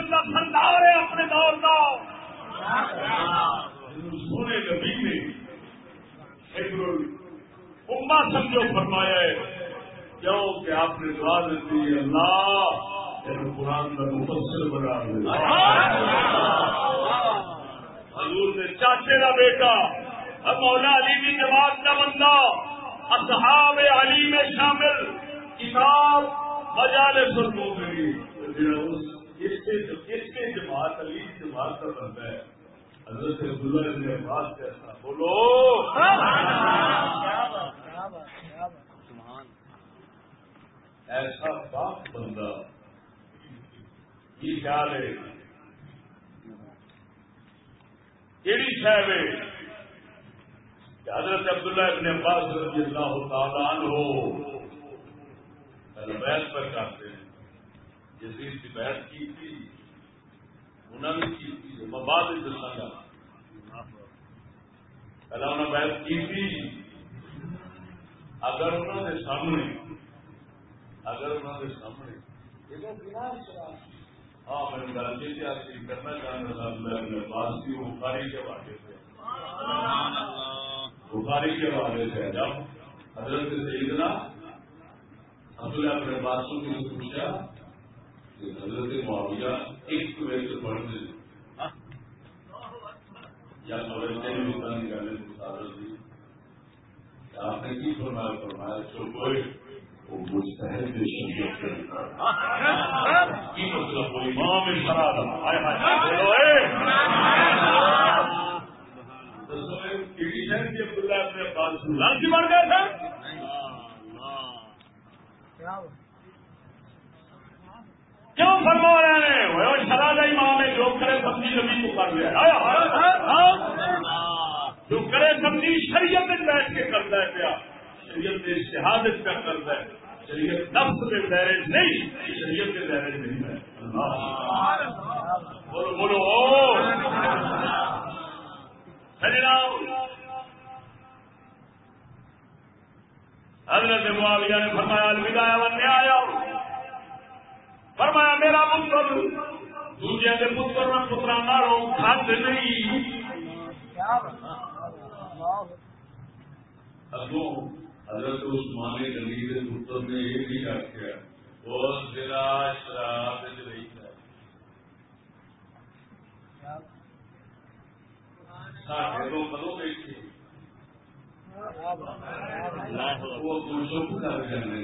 کا سردار ہے اپنے دور کا سونے نبی نے اما سمجھو فرمایا ہے کیوں کہ آپ نے دعا دیتی ہے اللہ قرآن کا مفسر بنا حضور نے چاچے کا بیٹا مولا علی کی جماعت کا بندہ، اصحاب علی میں شامل، کتاب مجالے مجال سرمو گئی اس کے جماعت علی جماعت کا بندہ ہے۔ حضرت عبداللہ ابن عباس کیسا بولو۔ ایسا باپ بندہ یہ خیال ہے ہے کہ حضرت عبداللہ ابن عباس رضی اللہ تعالیٰ عنہ۔ بیت پر کرتے ہیں۔ جزیر کی بیت کی تھی، انہوں نے کی تھی میں بعد میں دساگا پہلے انہوں نے بیت کی تھی۔ اگر انہوں نے سامنے، اگر انہوں نے سامنے۔ ہاں میں گل یہ کرنا چاہتا تھا، میں عباس کی بخاری کے حوالے سے۔ بخاری کے حوالے سے جب حضرت سیدنا عبداللہ اپنے بادشاہ نے پوچھا حضرت معاویہ ایک ویسے پڑھنے یا سمجھتے ہیں ہوتا نکالنے کی دی آپ نے کی فرمایا؟ فرمایا جو کوئی وہ مستحد شریعت کے کی مطلب وہ امام شراب ہائے ہائے۔ عبداللہ اپنے پاس لانچ بن گئے تھے۔ کیوں فرما رہے ہیں؟ وہ شراد امام ہے، جو کرے سمجھی نبی کو کر لیا جو کرے سمجھی شریعت بیٹھ کے کرتا ہے کیا شریعت میں شہادت کا کرتا ہے شریعت نفس کے دائرے نہیں، شریعت کے دائرے نہیں۔ ہے بولو۔ بولو حضرت معاویہ نے فرمایا، الوداع بننے آیا فرمایا، میرا پتر، دوجے کے پتر میں پترا مارو کھد نہیں۔ اگوں حضرت عثمان گلی کے پتر نے یہ بھی آخیا وہ زنا شراب وچ رہی ہے ساڈے تو کدو بیٹھے وہ چپ کر جانے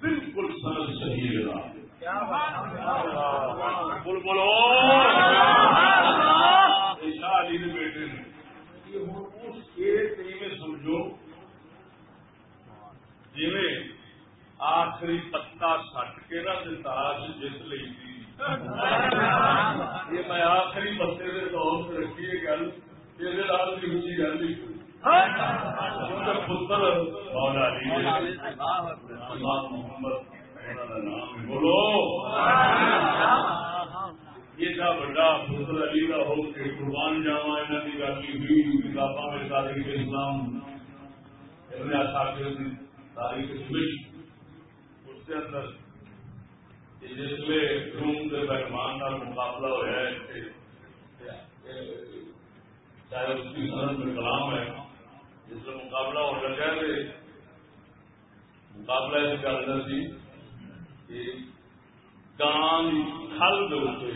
بالکل سرل صحیح رہا بول بولو شاہ علی کے بیٹے نے یہ ہوں اس ایک میں سمجھو جی آخری پتا سٹ کے نا تاش جس لی تھی یہ میں آخری پتے کے طور سے رکھی ہے گل یہ اچھی گل نہیں پتر مولا علی امام محمد نام بولو ایڈا بڑا پتر علی کا ہو کے قربان جاوا یہاں کی گل ہوئی کتاباں میں تاریخ اسلام ابن اثاکر کی تاریخ دمشق اس کے اندر جس میں روم کے مہمان کا مقابلہ ہوا ہے چاہے اس کی صنعت میں کلام ہے، جس میں مقابلہ ہو لگا ہے مقابلہ اس کا اندر سی کہ کان کھل دے ہوتے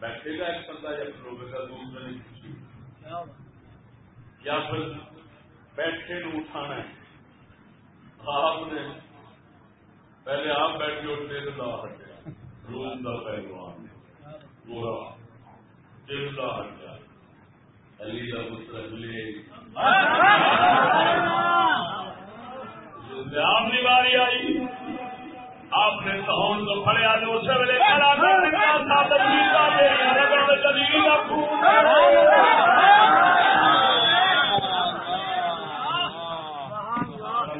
بیٹھے گا ایک بندہ یا کھلوے گا دوسرا۔ نہیں کسی یا پھر بیٹھے نو اٹھانا ہے۔ آپ نے پہلے آپ بیٹھے اٹھتے تو لا ہٹیا روم کا پہلوان پورا۔ دل کا ہٹیا علی کا پتر ملے آپ کی باری آئی۔ آپ نے سہون کو پڑیا تو اسی ویلے کھڑا کر دیا تدبیر کا دے رہا تدبیر کا خون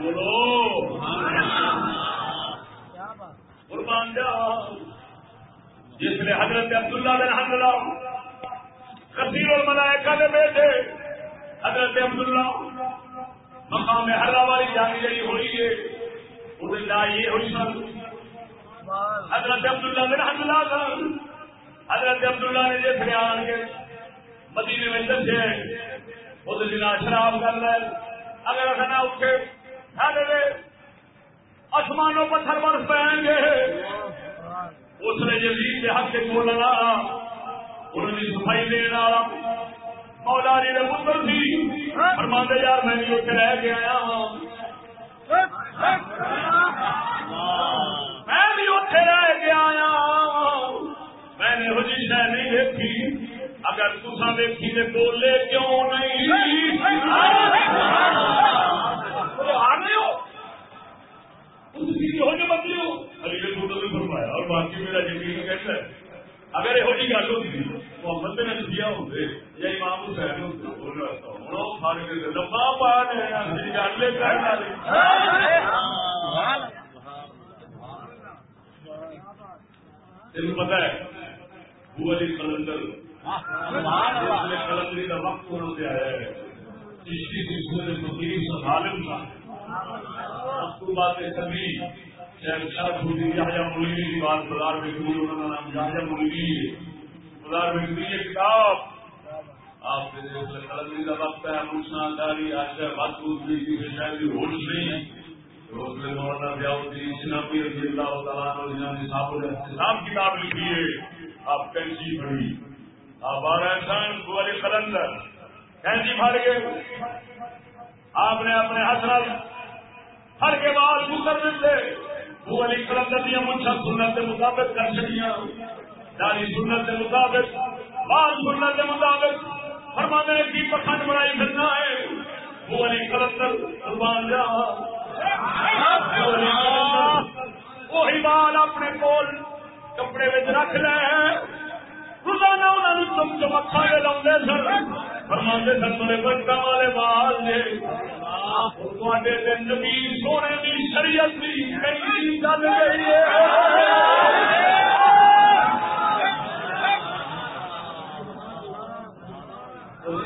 بولو۔ قربان جاؤ۔ جس نے حضرت عبداللہ بن کثیر الملائکہ کے حضرت عبداللہ مقام حرا والی جانی ہوئی ہے، وہ یہ ہوئی سن حضرت عبداللہ بن حملہ سن۔ حضرت عبداللہ نے جس نے آن کے مدینے میں دسے وہ دن شراب کر لے اگر اصل نہ اٹھے آسمانوں پتھر برس پائیں گے اس نے جزید کے حق سے بولنا انہوں نے صفائی دینا۔ مولا جی نے پتر سی فرماندے، یار، میں بھی اتنے رہ کے آیا ہوں میں بھی اتنے رہ کے آیا میں نے وہ شہ نہیں دیکھی۔ اگر تصا دیکھی تو بولے کیوں نہیں؟ فرمایا، اور باقی میرا یقین کہتا ہے، اگر یہ گل ہوتی، محمد نے دیا ہوتے یا امام حسین ہوتے لمبا پا گل تین پتا ہے؟ وہ علی کلندر کلندری کا وقت ہونا سے آیا ہے۔ چشتی سلسلے میں فقیر سنبھالم تھا اس کو باتیں سبھی۔ شرف ہوتی یحییٰ مولوی کی بات بازار میں کوئی انہوں کا نام یحییٰ مولوی بازار میں کوئی کتاب؟ آپ کے کلندری کا وقت ہے پوچھنا داری آشا، بات بھی ہوش نہیں روز میں مولانا ضیاؤدین اسلامی رضی اللہ تعالیٰ نے صاحب الاحتساب کتاب لکھی ہے۔ آپ کینچی پڑھی آپ بارہ انسان کو علی قلندر۔ کینچی پھڑ گئے۔ آپ نے اپنے حسرت ہر کے بعد مکر دیتے وہ علی قلندر دیا مچھا سنت کے مطابق کر چڑیا داری سنت کے مطابق، بال سنت کے مطابق۔ فرمانے کی پکھنڈ بڑائی کرنا ہے۔ وہ علی قلندر قربان جا۔ وہی بال اپنے کول کپڑے بچ رکھ لے روزانہ انہوں نے چم چمکا کے لاؤں سر فرمانے سن میرے بچہ والے بال نے نبی سونے کی شریعت بھی کئی گل گئی ہے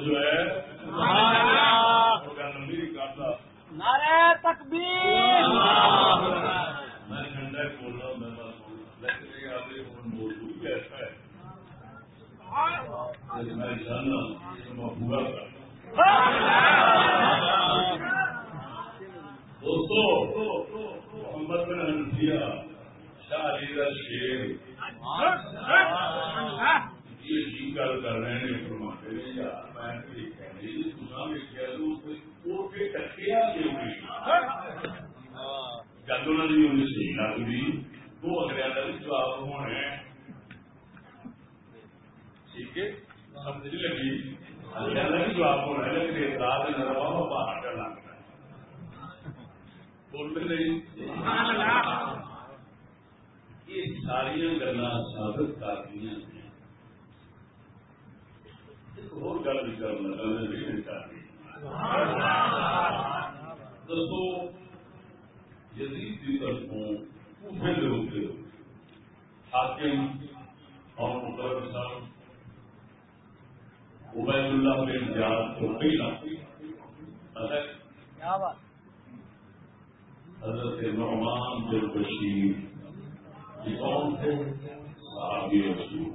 جو ہے نبی کرتا نعرہ تکبیر میں ٹھنڈا بول رہا ہوں میں بات بول رہا ہوں لیکن یہ آگے فون موضوع ہی ایسا ہے کہ میں جاننا ہوں کہ میں پورا کر دوستو محمد بن حنفیہ شاہ علی کا شیر یہ جی گل کر رہے ہیں فرماتے ہیں یار میں نے یہ کہہ رہی ہوں تساں بھی کہہ دو کہ وہ کے ٹکیا کیوں نہیں گل انہوں نے انہیں صحیح وہ اگلے کا بھی جواب ہونا ہے ٹھیک ہے سمجھ نہیں لگی اگلے کا بھی جواب ہونا ہے لیکن اعتراض نظر آ باہر کا لگتا ہے بولتے نہیں یہ ساری گلا ثابت کر دیا ایک اور گل بھی کر لگا میں نہیں چاہتی دسو یزید کی طرفوں کوفے کے ہوتے حاکم اور مقرر صاحب عبید اللہ بن زیاد کو حضرت نعمان بن بشیر یہ کون تھے. صحابی رسول.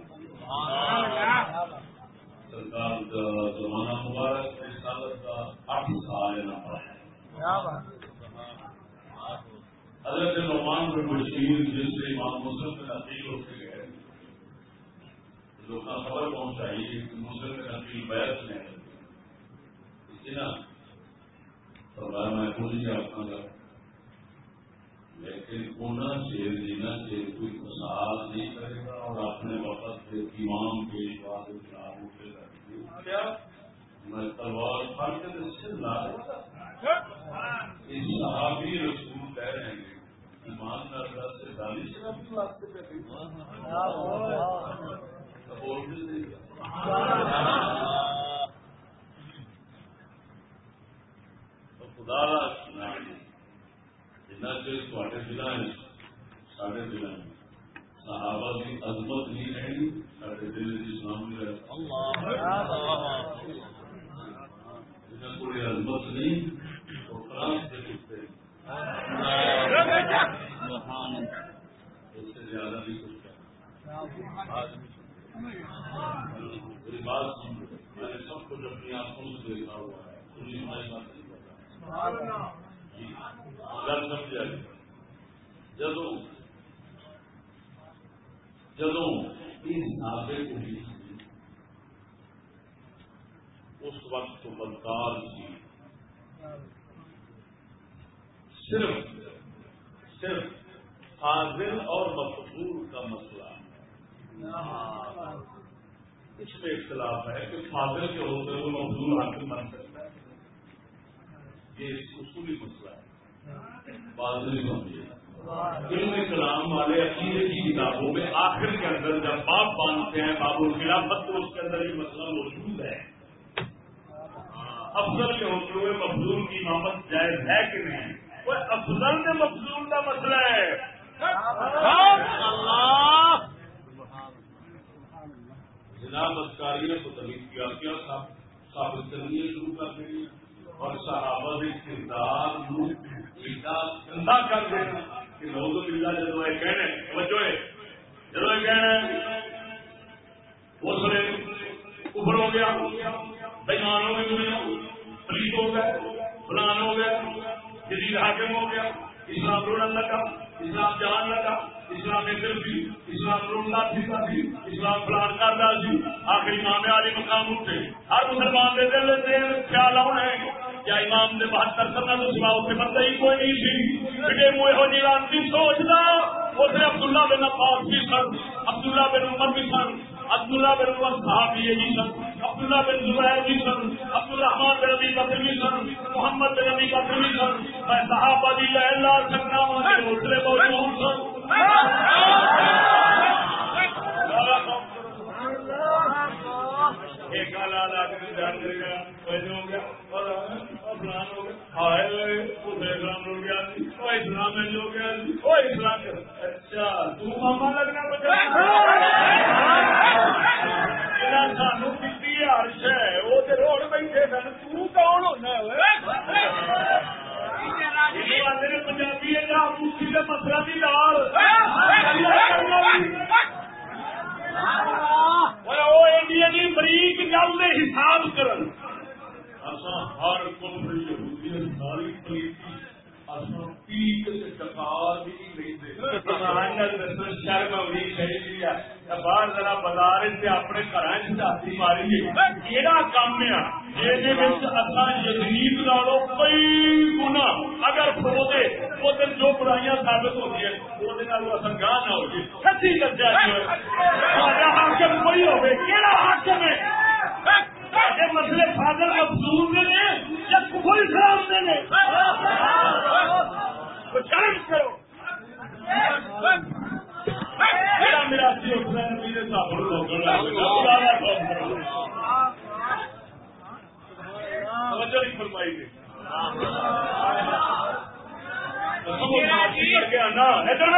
سرکار کا زمانہ مبارک. رسالت کا آٹھ سال نہ پڑا. حضرت نعمان بن بشیر جس سے امام مسلم نقیل ہو کے گئے خبر پہنچائی مسلم میں نقیل بیعت میں ہے اسی نا فرمایا میں بھول گیا اپنا گھر۔ لیکن انہیں سے دینا سے کوئی فساد نہیں کرے گا اور اپنے وقت کے امام کے بعد خلاف اٹھے گا کیا میں تلوار پھاڑ کے سے لا اس صحابی رسول کہہ رہے ہیں ایمان اللہ سے دانی سے اپنی واسطے پہ خدا را سنا جنا چر تے دل سارے دل صحابہ کی عظمت نہیں رہے گی سارے دل کی اسلام نہیں رہے جنہیں کوئی عظمت نہیں تو فرانس کے کتے اس سے زیادہ نہیں کچھ کہنا میری بات میں نے سب کچھ اپنی آنکھوں سے دیکھا ہوا ہے۔ سنی ہماری بات نہیں کرتا۔ سمجھا جی جدو جدو اس نابے کو بھی اس وقت تو بدکار سی صرف صرف حاضر اور مقبول کا مسئلہ۔ اس میں اختلاف ہے کہ فاضل کے ہوتے ہوئے مقبول حاصل بن سکتا ہے۔ یہ اصولی مسئلہ ہے۔ بات نہیں سمجھے علم کلام والے عقیدے کی کتابوں میں آخر کے اندر جب باپ باندھتے ہیں، باب الخلافت تو اس کے اندر یہ مسئلہ موجود ہے۔ افضل کے ہوتے ہوئے مفضول کی امامت جائز ہے کہ نہیں؟ وہ افضل کے مفضول کا مسئلہ ہے۔ اللہ! جناب ادکاریوں کو دلیل کیا کیا ثابت کرنی شروع کر دیں اور صحابہ کے کردار گندا کر دینا کہ لوگ ملا جب یہ کہنے، توجہ ہے۔ جب یہ کہنے، وہ سرے ابھر ہو گیا، بےمان ہو گئی دنیا پلیت ہو گئے، فلان ہو گیا جدید حاکم ہو گیا، اسلام روڑن لگا اسلام جان لگا اسلام دل بھی اسلام روڑنا پھرتا بھی اسلام فلان کرتا سی آخری ماں میں آج مقام اٹھے ہر مسلمان کے دل سے خیال آنا ہے۔ کیا امام نے بہتر کرنا تو سوا اسے بندہ ہی کوئی نہیں سی۔ بڑے موئے ہو جی لانتی سوچدا اس نے عبداللہ بن عباس بھی سن، عبداللہ بن عمر بھی سن، عبداللہ بن عمر صاحب یہ بھی سن، عبداللہ بن زبیر بھی سن عبد الرحمان بن ابی بکر بھی سن، محمد بن ابی بکر بھی سن۔ میں صحابہ دی لا الہ سکنا ہوں دوسرے موجود سن ایک گالا وہ ہرش ہے وہ تو بیٹھے سن کون ہونا پنجابی ہے جہاں مسئلہ لال وہ بریک گل کے حساب کرن ہر ساری پلیتی اساں پی کے ٹکا بھی نہیں لیندے شرم ہونی چاہیے باہر ذرا بازار سے اپنے گھر چاہتی ماری کہڑا کام ہے؟ یہ یزید نالوں کئی گنا اگر کھو دے وہ دن جو برائیاں ثابت ہوتی ہیں وہ اصل گاہ نہ ہوگی۔ سچی درجہ حاکم کوئی ہوگی کہڑا حاکم ہے؟ یہ مسئلے فادر مقصود نے یا کوئی خراب نے؟ شرم کرو۔ میرا فرمائی گئی۔ نا؟ ادھر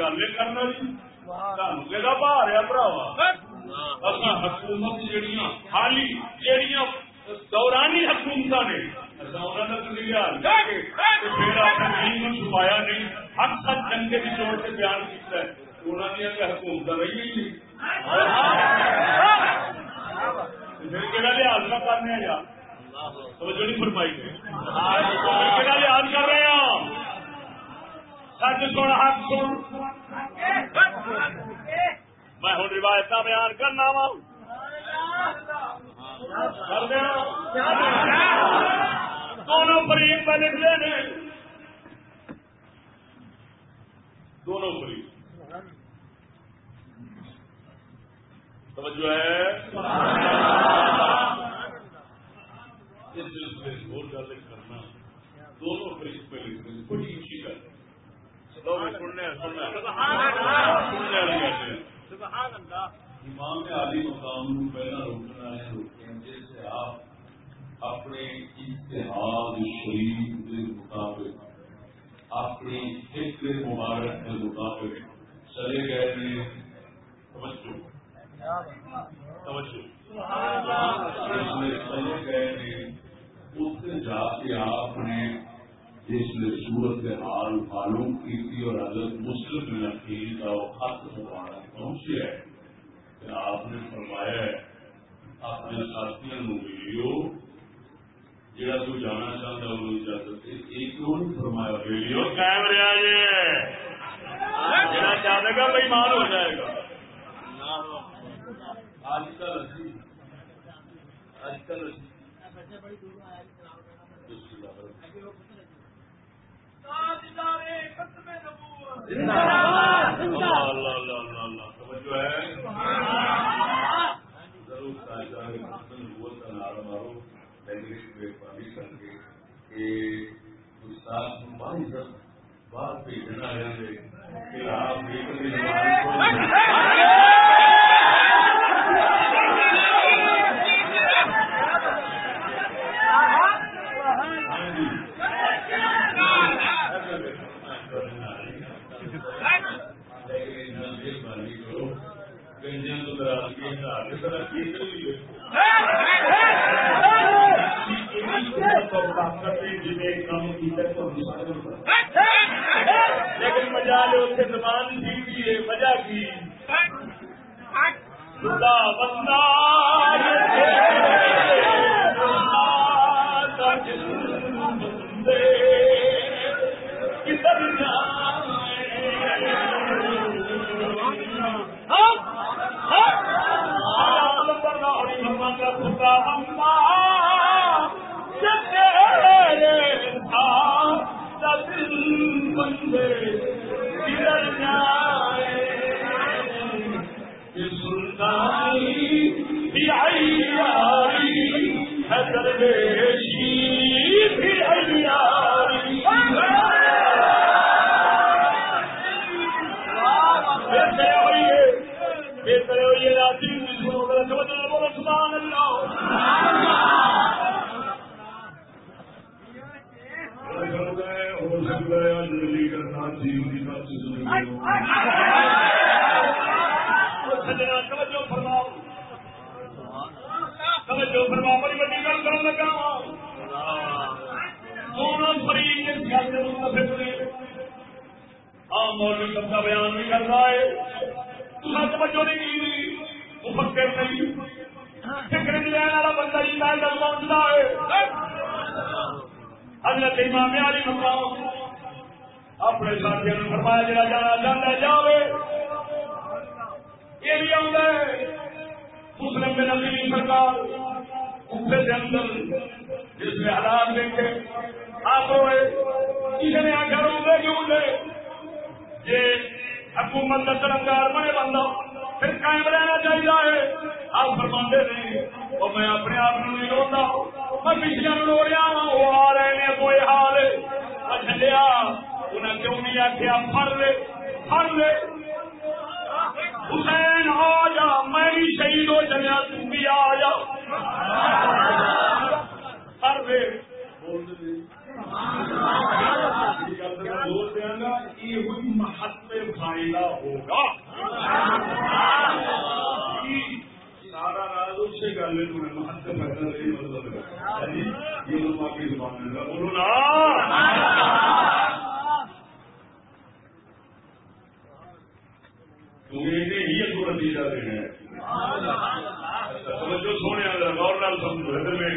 گل کرنا جی۔ بھا رہا براوا اصا حکومت جہیا حالی جہیا دورانی حکومت نے چھپایا، نہیں، ہر سب چنگے کی چوٹ سے بیان کیا انہوں نے حکومت رہی نہیں پھر کہڑا لحاظ نہ کرنے یا توجہ نہیں فرمائی کہڑا لحاظ کر رہے ہیں سچ سن، حق سن۔ میں ہوں روایت بیان کرنا وا۔ دونوں فریق پہ نکلے نے دونوں فریق توجہ ہے۔ اس سلسلے سے اور گل کرنا۔ دونوں فریق پہ لکھنے بڑی اچھی گل سننے سننے۔ سننے گل ہے امام عالی مقام کو پہلا روکنا ہے روکیں جیسے آپ اپنے اتحاد شریف کے مطابق اپنی فکر مبارک کے مطابق چلے گئے نے توجہ۔ توجہ۔ چلے گئے نے اتنے جا کے آپ نے جس نے صورت حال معلوم کی تھی اور حضرت مسلم نقیل کا وہ خط مبارک۔ تمہیں ہی اگو نتیجہ دینا ہے۔ توجہ سونے والا غور نال سمجھو ادھر میں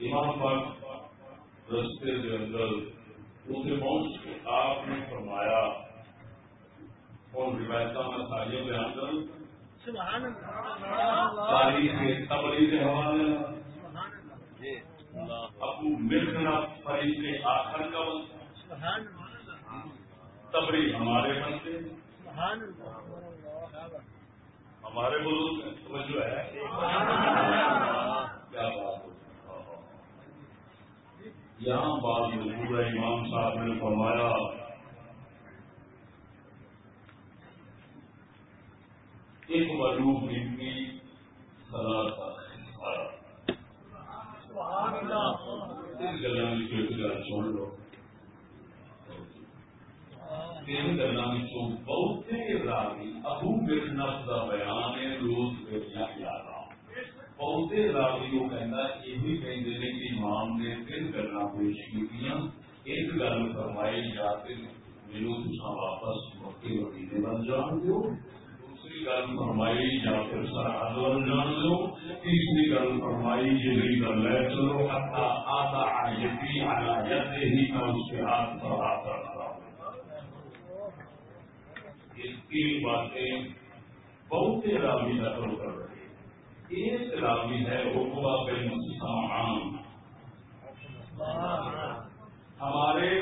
امام پاک رستے کے اندر اسے پہنچ کے آپ نے فرمایا۔ اور روایت میں ساریاں بیان کروں تاریخ کے حوالے ابو مرنا فریق آخر کا وقت تبری ہمارے بنتے ہمارے بزرگ توجہ ہے۔ کیا بات ہے یہاں بات موجود ہے امام صاحب نے فرمایا ایک ملوک ان کی سزا کا گلا سن لو۔ تین گلا بہتے راوی ابو مرنف کا بیان ہے، روز بیٹیاں یاد آ بہتے راوی وہ کہنا یہ کہتے ہیں کہ امام نے تین گلا پیش کی ایک گل فرمائی یا پھر میرے تصا واپس مکے مدینے بن جان دو دوسری گل فرمائی یا پھر سرحد بن جان دو تیسری گل فرمائی یہ بھی گل ہے، چلو حتا آدھا آیتی آیت ہی کا اس کے ہاتھ پر ہاتھ رکھا یہ تین باتیں بہت راوی نقل کر رہے ہیں۔ ایک راوی ہے حکومہ بن سامان ہمارے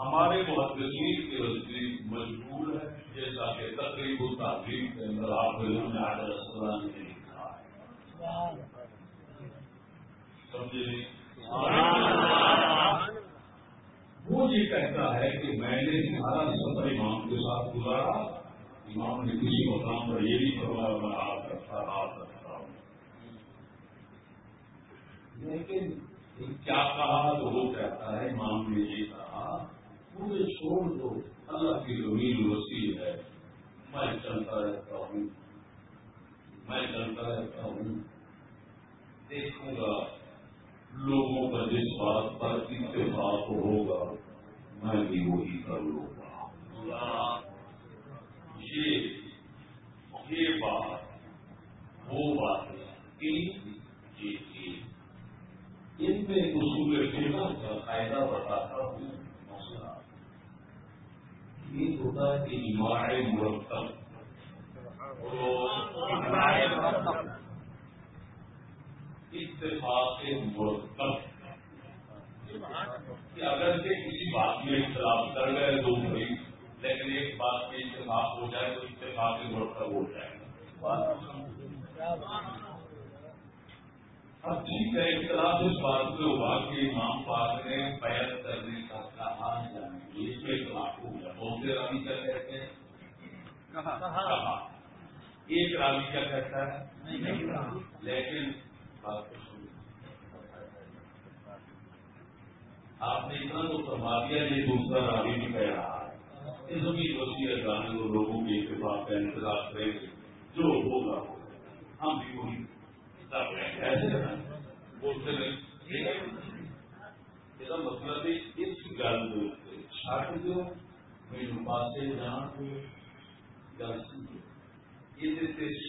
ہمارے محدثین کے نزدیک مجبور ہے، جیسا کہ تقریب و تعلیم کے اندر آپ نے السلام نے لکھا ہے۔ سمجھے؟ وہ یہ کہتا ہے کہ میں نے سارا سفر امام کے ساتھ گزارا۔ امام نے کسی مقام پر یہ بھی فرمایا، میں ہاتھ رکھتا ہاتھ رکھتا ہوں۔ لیکن کیا کہا؟ تو وہ کہتا ہے، امام نے یہ کہا، مجھے چھوڑ دو، اللہ کی زمین وسیع ہے۔ میں چلتا رہتا ہوں۔ میں چلتا رہتا ہوں۔ دیکھوں گا۔ لوگوں کا جس بات پر اتفاق ہوگا، میں بھی وہی کر لوں گا۔ یہ یہ بات، وہ بات تین یہ تھی ان میں اصول فکر کا قاعدہ بتاتا ہوں۔ مسئلہ۔ یہ ہوتا ہے کہ ایماع مرتب اور اتفاق مرتب کہ اگر سے کسی بات میں اختلاف کر گئے دو بھائی لیکن ایک بات میں اتفاق ہو جائے تو اتفاق مرتب ہو جائے۔ اب ٹھیک ہے اختلاف اس بات میں ہوا کہ امام پاک نے بیعت کرنے کا کہا یعنی یہ تو اختلاف ہو گیا۔ بہت سے راوی کیا کہتے ہیں؟ ایک راوی کیا کہتا ہے؟ لیکن۔ آپ نے اتنا تو فرما دیا یہ دوسرا راوی بھی کہہ رہا ہے۔ اس کی وسیع جانے کو لوگوں کے اتفاق کا انتظار کریں گے۔ جو ہوگا ہوگا۔ ہم بھی وہی ایسے بولتے نہیں۔ ٹھیک مطلب ہے اس گل چھٹ دو میرے پاسے جان کو گل سنو یہ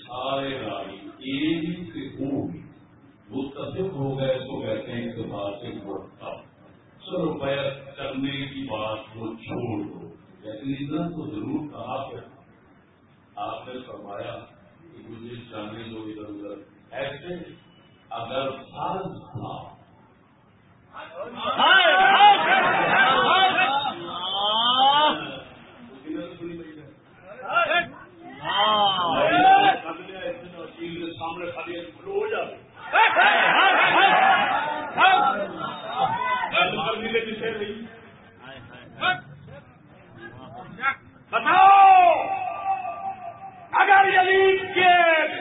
سارے راوی ایک ہی سے وہ بھی متفق ہو گئے تو کہتے ہیں اتفاق سے مرتب سو روپیہ کرنے کی بات کو چھوڑ دو۔ لیکن اتنا تو ضرور کہا پھر آپ نے فرمایا کہ مجھے جانے دو ادھر ادھر۔ ایسے اگر فرض تھا سامنے خالی کھلو ہو جائے پیچھے نہیں بتاؤ یزید کے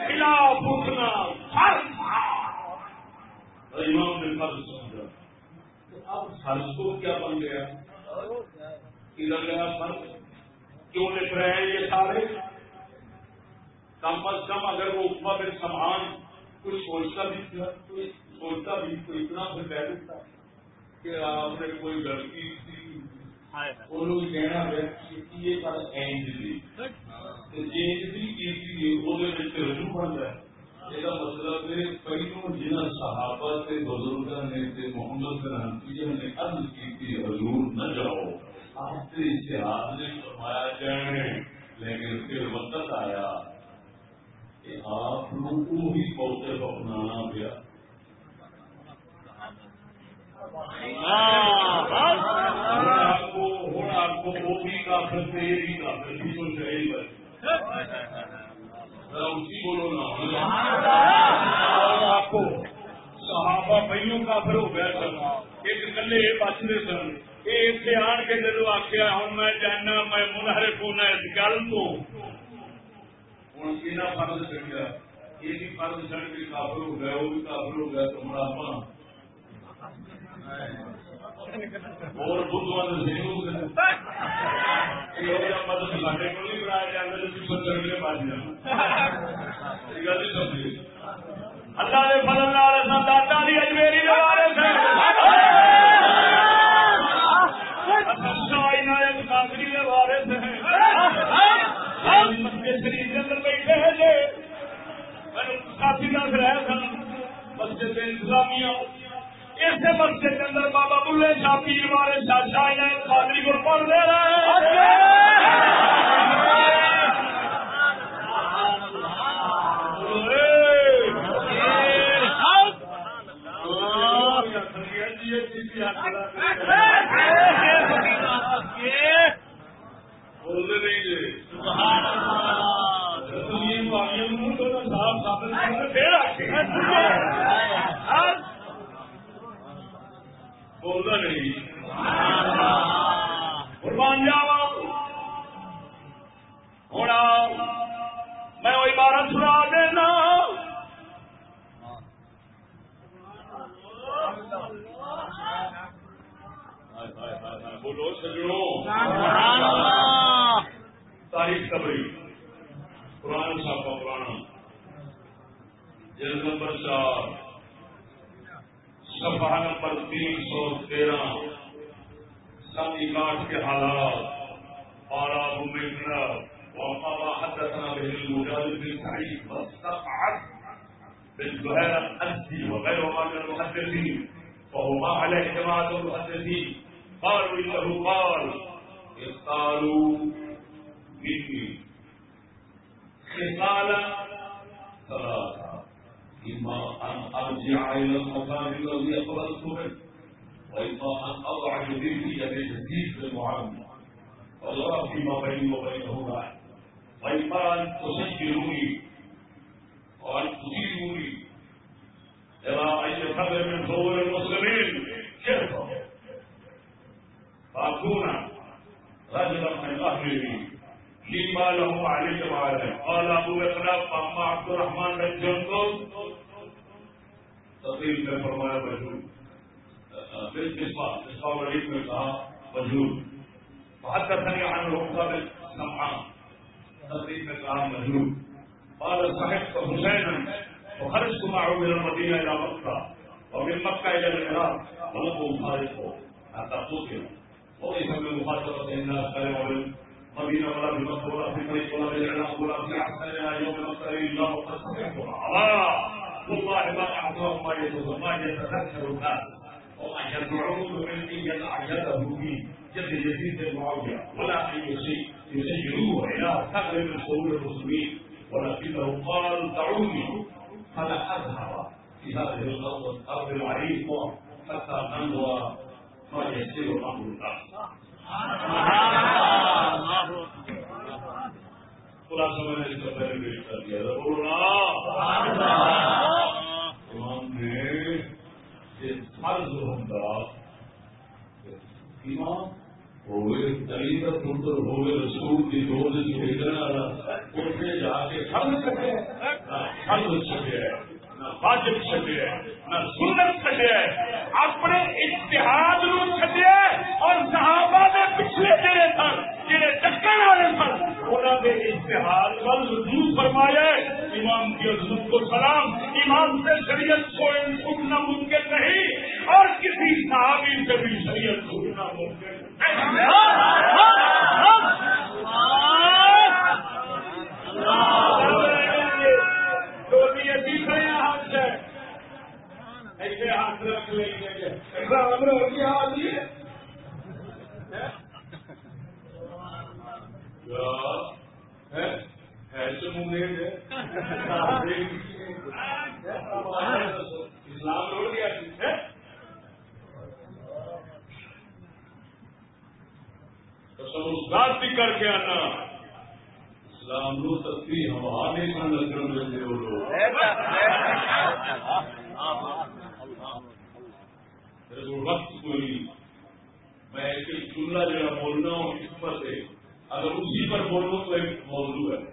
خلاف اٹھنا فرض تھا تو امام نے فرض سمجھا۔ تو اب فرض کو کیا بن گیا؟ ادھر گیا فرض۔ کیوں لکھ رہے ہیں یہ سارے؟ کم از کم اگر وہ اپنا پھر سامان کوئی سوچتا بھی تھا کوئی سوچتا بھی کوئی اتنا پھر کہہ دیتا کہ آپ نے کوئی غلطی تھی انہوں نے کہنا ہے کہ یہ پر اینج دی چینج بھی کی رجوع یہ مطلب ہے نے جاؤ۔ آپ نے وقت آیا کہ آپ پیا۔ بھی کافر بھی کافر تھی تو چاہیے آپ کو صحابہ کافر ہو گیا ایک کلے بچتے سن یہ اتنے آن کے جدو آخیا ہوں میں جانا میں منہرف ہونا اس گل تو ہوں یہ فرض گیا یہ بھی فرض چڑھ کے کافر ہو گیا وہ بھی کافر ہو گیا تو اور مدد سارے کو نہیں بنایا جاتا کے جانا گل اللہ نے فضل نال دی اجمیری دے وارث ہیں عنایت قادری دے وارث ہیں مسجد شریف اندر بیٹھے ہیں جی میں رہے سن مسجد انتظامیہ اس مسجد کے اندر بابا بلے شاہ پیر والے شاہ شاہ قادری کو پڑھ دے رہے ہیں نہیں جی بولتا نہیں۔ قربان جاوا ہوں میں وہ عبارت سنا دینا۔ بولو سجڑوں تاریخ تبری۔ پرانا چھاپا پرانا جلد نمبر چار۔ سفا نمبر تین سو تیرہ سب اکاٹھ کے حالات، پارا بمکنا وقال حدثنا به المجاهد بن سعيد واستقعد بالزهير الأسدي وغيرهما من المحدثين وهما عليه جماعة المحدثين قالوا إنه قال إذ قالوا مني خصال ثلاثة إما أن أرجع إلى المكان الذي أقبلت منه وإما أن أضع يدي يد الجديد للمعلم وضرب فيما بيني وبينه بعد وإما أن تسجلوني. وأن تديروني. إلى أي قدر من صور المسلمين. كيف؟ فأكون رجلا من أهله لما له عليك وعليه قال أبو بكر أما عبد الرحمن ولید نے کہا مجھول وحدثني عنه قبل سمعان میں کہا مجھول قال صحبت حسينا. وخرجت معه من المدينة إلى مكة. ومن مكة إلى العراق. ولم أفارقه حتى قتل. وليس من مخاطبة الناس كلمة بالمدينة ولا بمكة ولا في الطريق ولا بالعراق ولا في أحسنها يوم مكة إلا وقد سمعتها الله والله ما أعطاه ما ما يتذكر الناس وأن وأجمعون أن يضع يده في يزيد بن معاوية ولا أن يسجلوه إلى ثغر من صدور المسلمين ولكنه قال دعوني فلا أذهب في هذه الأرض العريقة حتى أنوى ما يسير الأمر الآخر خلاصة من الاستقبال بالإسلام يا رب یہ فرض ہوتا امام ہوئے ہوئے، رسول کی روز بھیجنا جا کے فرض سکے فرض سکے نہ واجب سکے نہ سنت سکے اپنے اتحاد نو چڈیا اور صحابہ نے پچھلے جڑے سن۔ جڑے ڈکن والے سن انہوں نے اشتہار وال رجوع فرمایا امام کی عزت کو سلام امام سے شریعت کو سننا ممکن نہیں اور کسی صحابی سے بھی شریعت سننا ممکن ہاتھ سے ایسے ہاتھ رکھ لیں گے اسلام روڈ گیا۔ سمجھدار بھی کر کے آنا۔ اسلام رو سکتی وقت کوئی، میں ایک چولہا جو بولنا ہوں حکمت ہے اگر اسی پر بولوں تو ایک موضوع ہے۔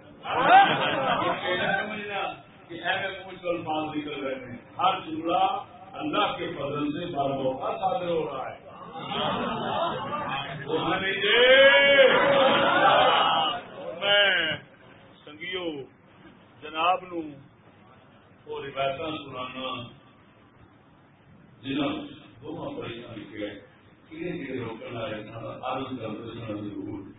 کہ ایسے کچھ الفاظ نکل رہے ہیں۔ ہر چولہا اللہ کے فضل سے بار موقع صادر ہو رہا ہے۔ میں سنگیو جناب نو وہ روایت سنانا جنہوں دونوں پریشان لکھے دھیرے دھیرے روکن آئے عرض کرتے ضرور۔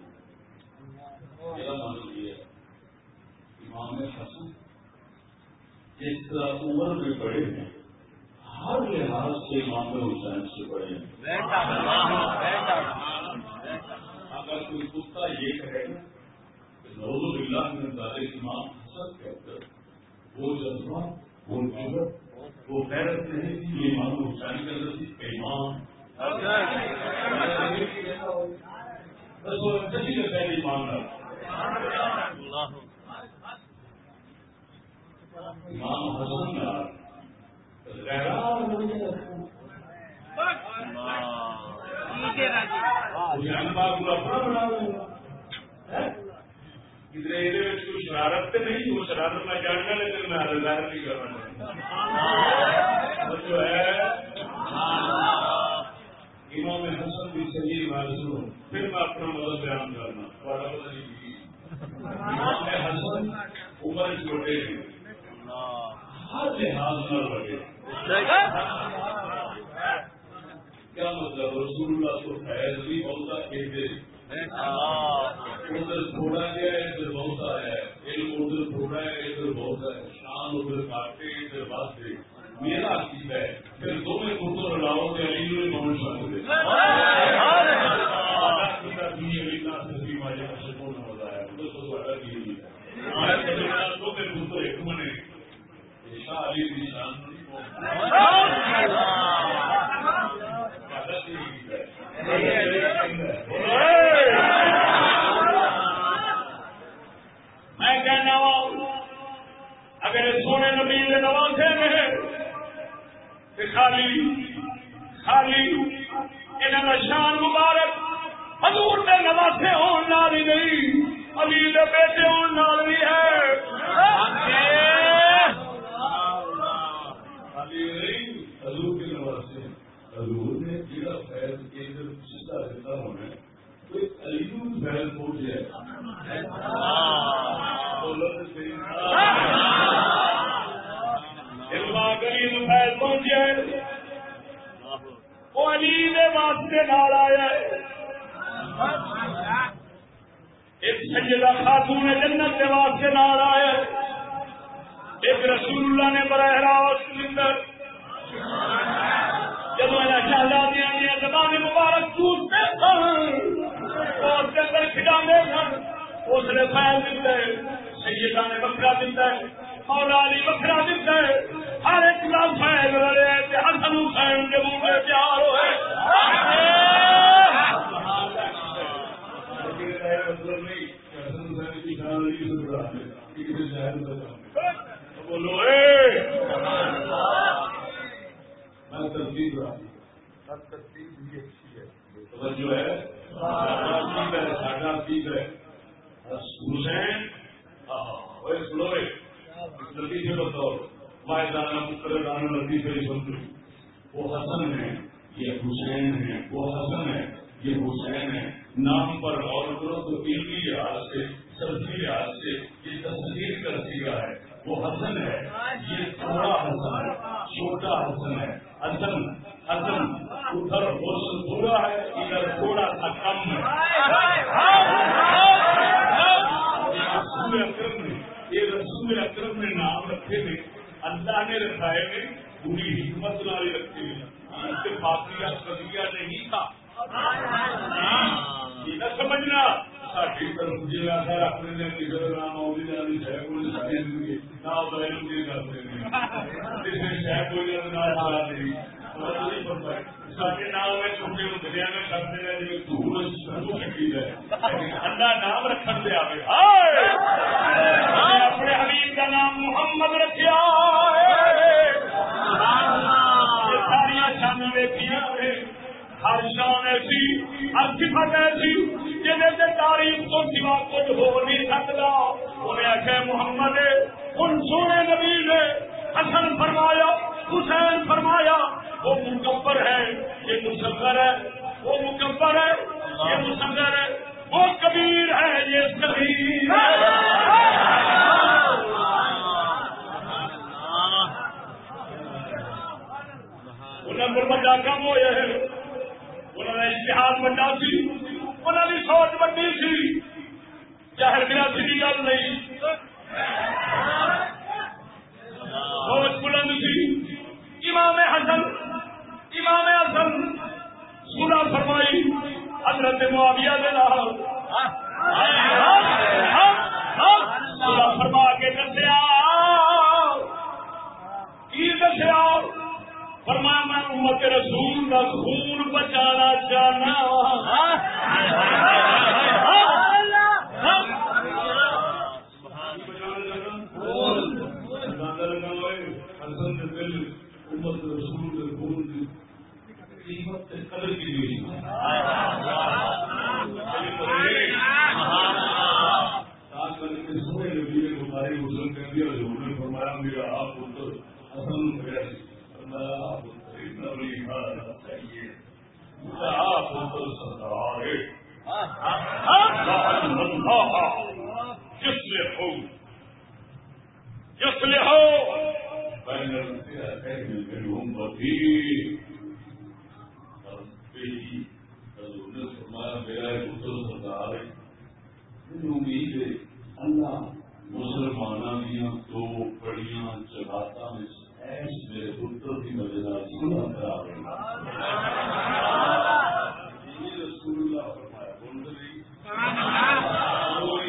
میرا مطلب یہ ہے امام حسن جس طرح عمر میں بڑے ہیں ہر لحاظ سے امام حسین سے بڑے ہیں۔ اگر کوئی کتا یہ کہے کہ نوز اللہ میں دارے امام حسن کہتے وہ جذبہ وہ جگت وہ غیرت نہیں تھی یہ امام حسین کے اندر تھی امام۔ بس وہ کسی کا پہلے ایمان رہا شرارت نہیں وہ شرارت میں جاننا لیکن میں ظاہر نہیں کرنا جو ہے امام حسن بھی صحیح بات پھر میں اپنا مدد بیان کرنا کیا مطلب ادھر تھوڑا ہے؟ ادھر بہت شام ادھر کاٹے ادھر باتیں میرا عقیدہ ہے پھر دونوں پتر لاؤ گے علی نے بہت شامل میں کہنا وا اگر سونے نبی نمازے ملے انہوں نے شان مبارک، حضور کے نواسے ہونے والی نہیں۔ علی دے بیٹے ہون نال بھی ہے نہیں حضور کے نواسے حضور نے جڑا فیض کے اندر سیدھا دیتا ہونا ہے کوئی علی فیض پہنچ جائے بولو تو گلی نو فیض پہنچے وہ علی دے واسطے نال آیا ہے ایک سجدہ خاتون جنت کے واسطے نال آیا ہے ایک رسول اللہ نے براہ راست اندر جب شہزادیاں دیا زبان مبارک ٹوٹتے سن اس کے اندر کھڑانے سن۔ اس نے فیل دیتا ہے، سیدہ نے بکرا دیتا ہے، مولا علی بکرا دیتا ہے۔ ہر ایک کا فیل رلے، تے حسن حسین کے منہ میں پیار ہوئے لیکن یہ مطلب نہیں کہ حسن حسین کی شان علی سے بڑھا دے کہ کسی شاعر کا کام ہے تو بولو اے! میں ترتیب رہا ترتیب بھی اچھی ہے۔ توجہ ہے۔ ساڈا عقیدہ ہے ہے۔ حسین سنو رے لطیفے بتاؤ مائے دانا پتر دانا لطیفے سن وہ حسن ہے یہ حسین ہے۔ وہ حسن ہے یہ حسین ہے۔ نام پر غور کرو تو علمی لحاظ سے سبزی لحاظ سے یہ تصدیق کا سیرا ہے۔ وہ حسن ہے۔ یہ تھوڑا حسن ہے۔ چھوٹا حسن ہے۔ حسن حسن ادھر حسن تھوڑا ہے، ادھر تھوڑا سا کم ہے۔ رسول اکرم نے، یہ رسول اکرم نے نام رکھے تھے اللہ نے رکھائے نے پوری حکمت نال رکھے ہیں ان سے فاطیہ سدیا نہیں تھا۔ ہاں، یہ نہ سمجھنا۔ طرف جی کسی کا نام آؤں نہ بیل کے کرتے ہیں نہ سارے نام میں چھوٹے کرتے ہیں جی چکی ہے نام رکھن اپنے حبیب کا نام محمد رکھا ساریا شان ہر شان ایسی، ہر صفت ایسی جہاں سوا کچھ ہو نہیں سکتا۔ انہیں آخر محمد، ان سونے نبی نے حسن فرمایا، حسین فرمایا، وہ مکبر ہے، یہ مصغر ہے، وہ مکبر ہے، یہ مصغر ہے، وہ کبیر ہے، یہ کبیر انہیں بڑا کم ہوئے ہیں انہوں نے اشتہار بڑا سی، انہوں نے سوچ بڑی سی۔ چاہے میرا سی گل نہیں۔ سوچ بلند سی امام حسن امام حسن سنا فرمائی، حضرت معاویہ دے نال۔ سنا فرما کے دسیا۔ کی دسیا؟ فرمایا، میں امت رسول کا خون بچانا چاہنا۔ آپ پتر آپ پتر اتنا بڑی میرا آپ پتر سردار ہے جس لے ہو جس لے ہو نے فرمایا میرا سردار امید ہے اللہ مسلمانوں دیا دو بڑیاں جگاتا میں ایس میرے پتر کی وجہ سنا کرا رہی رسول اللہ فرمایا بول رہی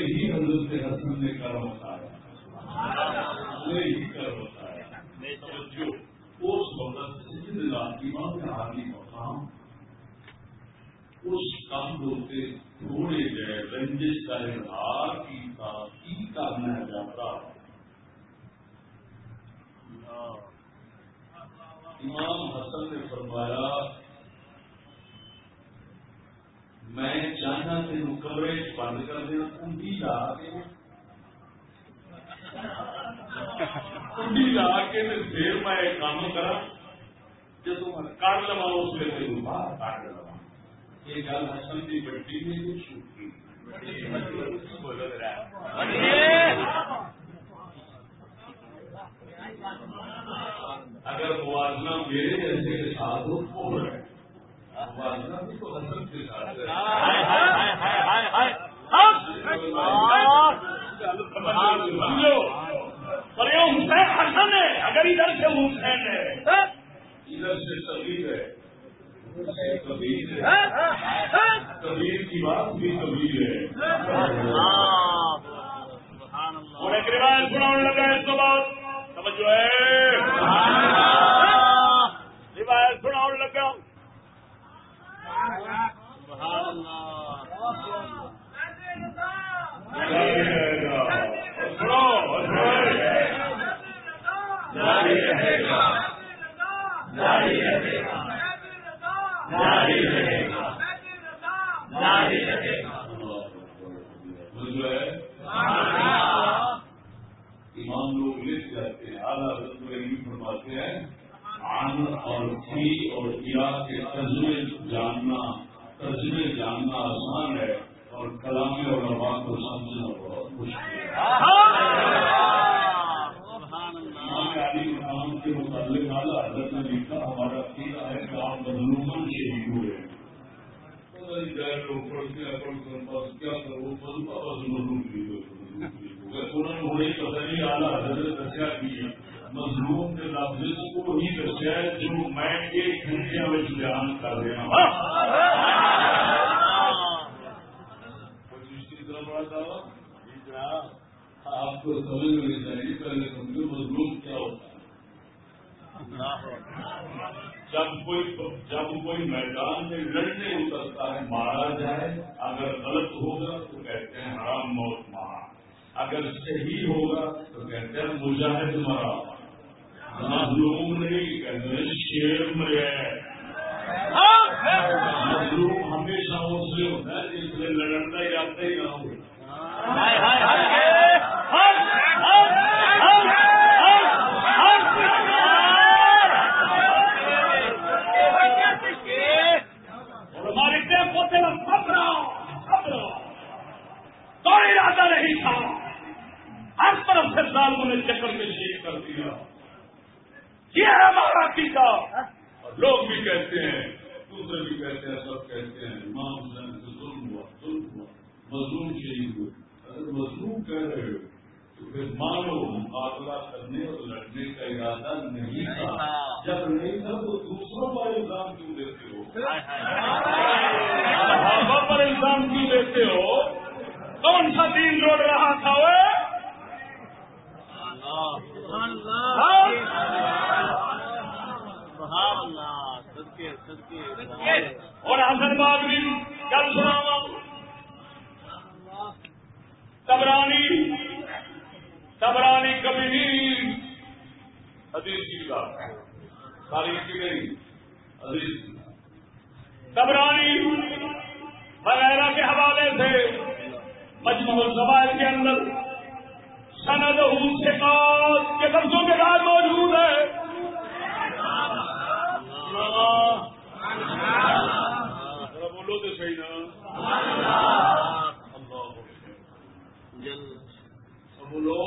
ہی حضرت حسن نے کر بتایا ہی کر بتایا جو اس وقت سجد امام کا حالی مقام اس کام ہوتے تھوڑے گئے رنجش کا اظہار کی کرنا جاتا؟ امام حسن نے فرمایا، میں چاہنا تین کمرے بند کر دیا کنڈی لا کے کنڈی لا کے پھر میں کام کرا، جب کر لوا اس لیے تین باہر کاٹ لوا یہ گل کی بڑی نہیں کچھ چھوٹی؟ اگر موازنہ میرے جیسے کے ساتھ ہو تو ہے۔ موازنہ بھی تو حسن کے ساتھ ہے۔ پر یہ حسین حسن ہے۔ اگر ادھر سے حسین ہے۔ ادھر سے صغیر ہے۔ کبیر کبیر کی بات بھی کبیر ہے اور ایک روایت سناؤ لگا اس کے بعد سمجھو ہے روایت سناؤ لگا سنو جاری رہے گا جاری رہے گا جاری رہے گا۔ جاری رہے گا۔ امام لوگ لکھ جاتے ہیں۔ اعلیٰ علمی فرماتے ہیں آن اور فی اور کیا کے تجربے جاننا تجربے جاننا آسان ہے اور کلامی اور نبات کو سمجھنا بہت مشکل ہے۔ علی کے متعلق اعلیٰ حضرت نے لکھا مظلومن شہید ہوئے پتہ نہیں ہیں کیا مظلوم کے لفظ کو ہی دسیا ہے جو میں ایک گھنٹے میں بیان کر رہا ہوں۔ بڑا دعویٰ آپ کو سمجھ میں چاہیے پہلے سمجھو مظلوم کیا ہوتا ہے۔ جب کوئی جب کوئی میدان میں لڑنے اترتا ہے، مارا جائے، اگر غلط ہوگا تو کہتے ہیں حرام موت مارا۔ اگر صحیح ہوگا تو کہتے ہیں مجاہد مرا۔ مظلوم نہیں کہتے ہیں، شیر مرے۔ مظلوم ہمیشہ اس لیے ہوتا ہے جس لیے لڑنا ہی ہی نہ ہو اور ہمارے ٹیم پوتے میں خبر خبر کوئی ارادہ نہیں تھا ہر طرف سے ظالموں نے چکر میں شیخ کر دیا یہ ہے ہمارا اور لوگ بھی کہتے ہیں دوسرے بھی کہتے ہیں سب کہتے ہیں امام حسین سے ظلم ہوا ظلم ہوا مظلوم شہید ہوئے اگر مظلوم کہہ رہے ہو تو پھر مانو مقابلہ کرنے اور لڑنے کا ارادہ نہیں تھا جب نہیں تھا تو دوسروں پر الزام کیوں دیتے ہو پر الزام کیوں دیتے ہو کون سا دین لوٹ رہا تھا وہ؟ اور حسن باغ بھی کل سنا تبرانی تبرانی کبھی نہیں حدیث جی کی بات تاریخ کی نہیں حدیث کی تبرانی وغیرہ کے حوالے سے مجموع الزبائل کے اندر سند سے کے لفظوں کے ساتھ موجود ہے۔ بولو تو صحیح نا اللہ بولو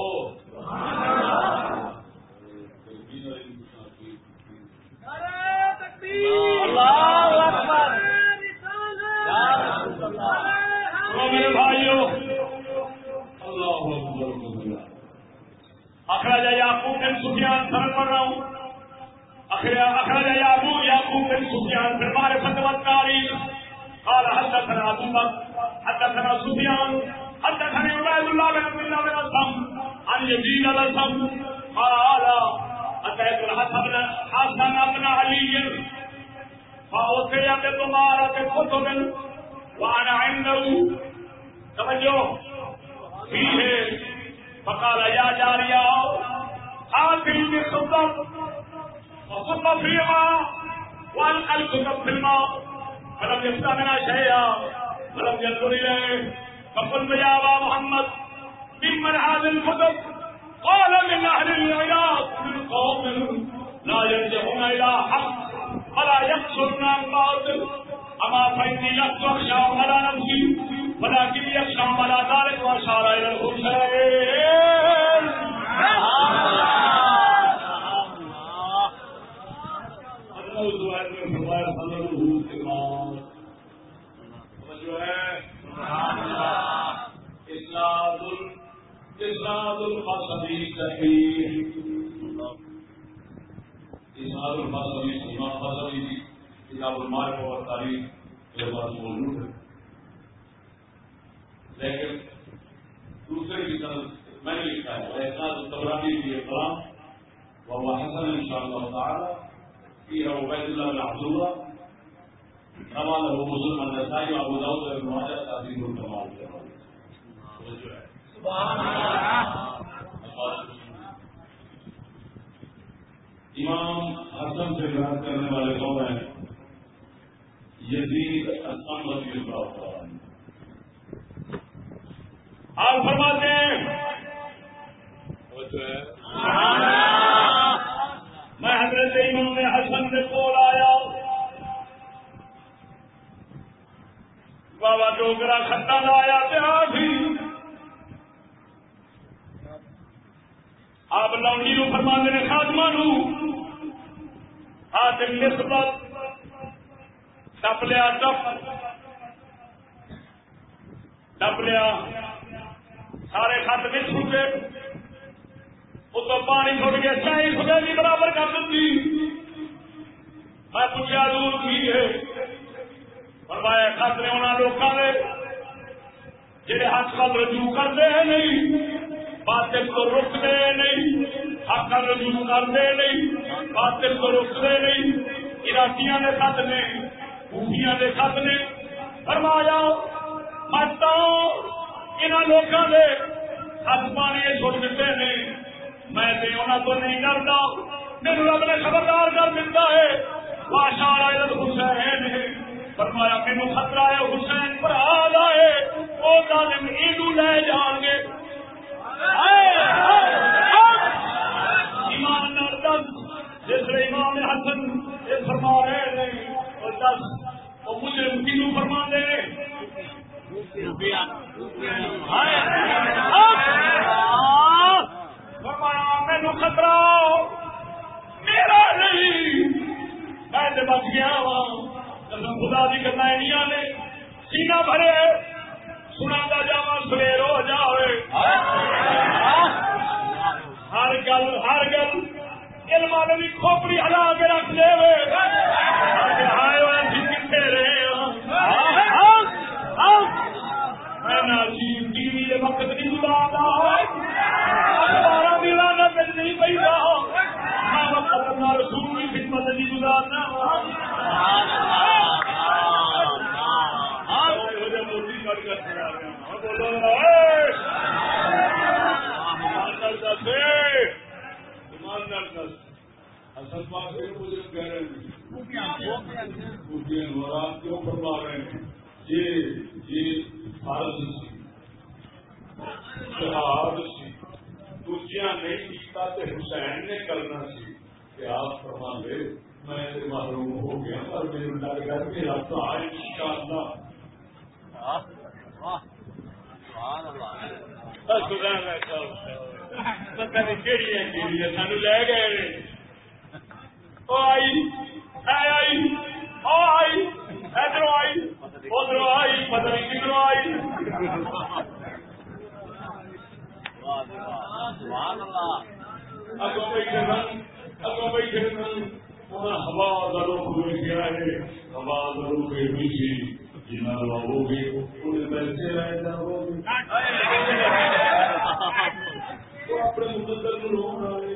میرے بھائیوں اللہ اکبر اخراجہ یعقوب بن سفیان سر پڑھ رہا ہوں اخراجہ یعقوب یعقوب بن سفیان پھر ہمارے فتوت تاریخ قال حدثنا ابو بکر حدثنا سفیان حدثنا عبید اللہ بن عبد الله بن اسلم عن يزيد بن اسلم قال اتيت الحسن حسن بن علي فأوصي بضمارة كتب وأنا عنده توجه فيه فقال يا جارية آتي بخطب وصب في الماء والقى الكتب في الماء. فلم يفتح منها شيئا ولم ينظر إليه. فقلت يا أبا محمد ممن هذه الكتب؟ قال من أهل العراق. من قوم لا يرجعون إلى حق ولا يقصرون عن باطل. أما فإني لست أخشى على نفسي ولكن يخشى على ذلك واشار الى الحسين صحیح سیما کتاب اور تاریخ کے پاس موجود ہے لیکن دوسرے کی طرف میں نے لکھا ہے اسناد الطبرانی کی اقرام وہ حسن ان شاء اللہ تعالی في عبيد الله بن عبد الله روى له مسلم النسائي وابو داود بن ماجه تعظيم الكمال امام حسن سے بیان کرنے والے کون ہیں؟ یزید اسلم رضی اللہ تعالی۔ آپ فرماتے ہیں۔ میں حضرت امام حسن سے کول آیا۔ بابا ڈوگرا کھٹا لایا پیا بھی آپ لونڈی نو فرما نے خاتمہ نو۔ آج نسبت ٹپ لیا ٹپ ٹپ لیا۔ سارے خط بچ چکے۔ اس پانی چھوڑ کے چاہیے خدا بھی برابر کر دی میں پوچھا دور کی ہے۔ فرمایا، خط نے انہوں لوگوں نے جہے ہاتھ کل رجوع کرتے ہیں نہیں، باطل کو روکتے نہیں، حق کا رجوع کرتے نہیں، باطل کو روکتے نہیں۔ عراقیاں نے خط نے خوفیاں نے خط نے فرمایا مت انہوں لوگوں نے ہاتھ پانی چھوڑ دیتے ہیں۔ میں انہوں تو نہیں ڈرتا میرے رب نے خبردار کر دیتا ہے۔ بادشاہ حسین ہے۔ فرمایا مینو خطرہ ہے۔ حسین پر آل آئے۔ وہ ظالم ایدو لے جان گے۔ ایمان نال دس۔ جس نے امام حسن یہ فرما رہے ہیں اور دس۔ وہ مجھے کنو فرما دے مینو خطرہ میرا نہیں میں بچ گیا وا خدا کی کرنا نے سینا بھرے سنا جاوا سویر ہو جاوے ہر گل ہر گل علم بھی کھوپڑی ہلا کے رکھ دے ٹی وی وقت نہیں گزارتا نہیں وقت رسول کی خدمت نہیں گزارنا۔ اصل بات مجھے کہہ رہے ہیں کیوں فرما رہے ہیں؟ یہ فرض سی شہاد سی دوسرا نہیں کیتا تے حسین نے کرنا سی کہ آپ فرما دے میں معلوم ہو گیا پر میرے لگ گیا کہ آپ آج ان شاء اللہ سانو لے گئے آئی آئی آئی، ادھر آئی ادھر آئی، پتہ نہیں کدھر آئی۔ اگوں بیٹھے سن، اگوں بیٹھے سن۔ ہوا کا ہے، ہوا کا گے انہیں پیسے جاؤ گے۔ اپنے مقدر کو انہیں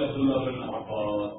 عبد الله بن عباس.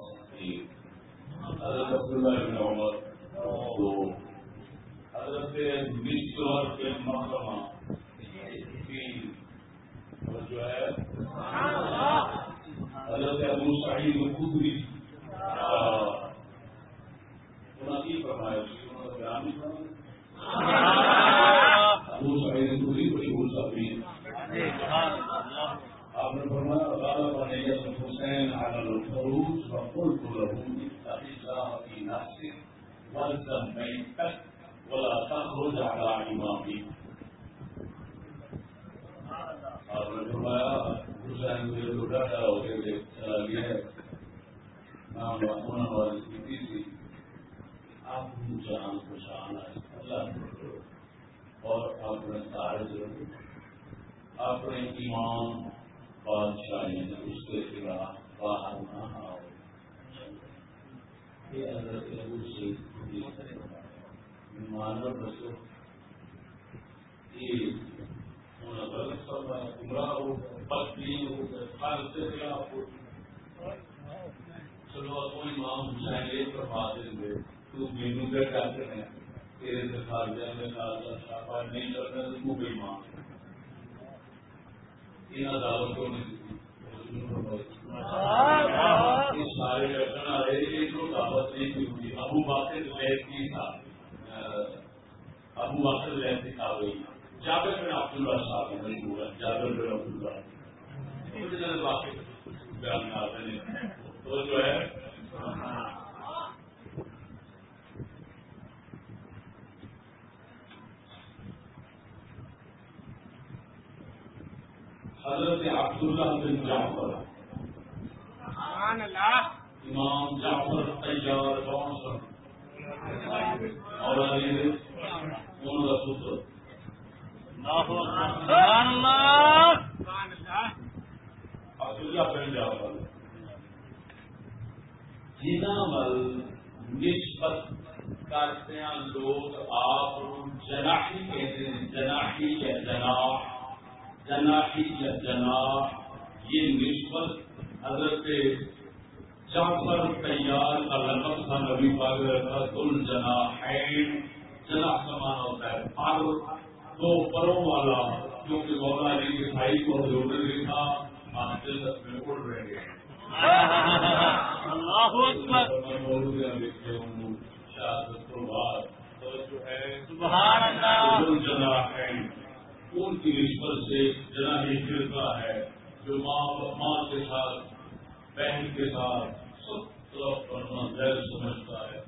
تیار کا لقب تھا نبی پاک کا دل جناحین جناح کا مانا ہوتا ہے پر دو پروں والا جو کہ مولا علی کے بھائی کو حضور نے لکھا آپ جنت میں اڑ رہے ہیں اللہ اکبر سبحان اللہ۔ جناحین ان کی نسبت سے جناحی فرقہ ہے جو ماں ماں کے ساتھ بہن کے ساتھ طرف کرنا زیر سمجھتا ہے۔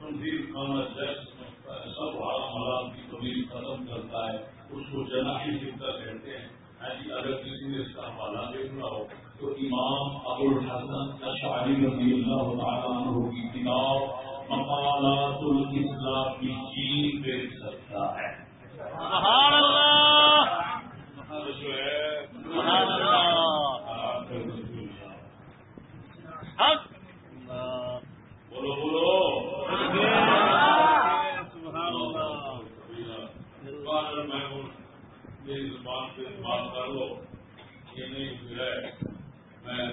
تنظیم کھانا زیر سمجھتا ہے۔ سب حرام حرام کی کمی ختم کرتا ہے۔ اس کو جناحی فرقہ کہتے ہیں۔ ہاں جی اگر کسی نے اس کا حوالہ دیکھنا ہو تو امام ابو الحسن اشعری رضی اللہ تعالیٰ عنہ کی کتاب مقالات الاسلام کی چین دیکھ سکتا ہے۔ سبحان اللہ! جو ہے سبحان اللہ! حق اللہ بولو بولو سبحان اللہ میری زبان سے بات کر لو یہ نہیں جو ہے، میں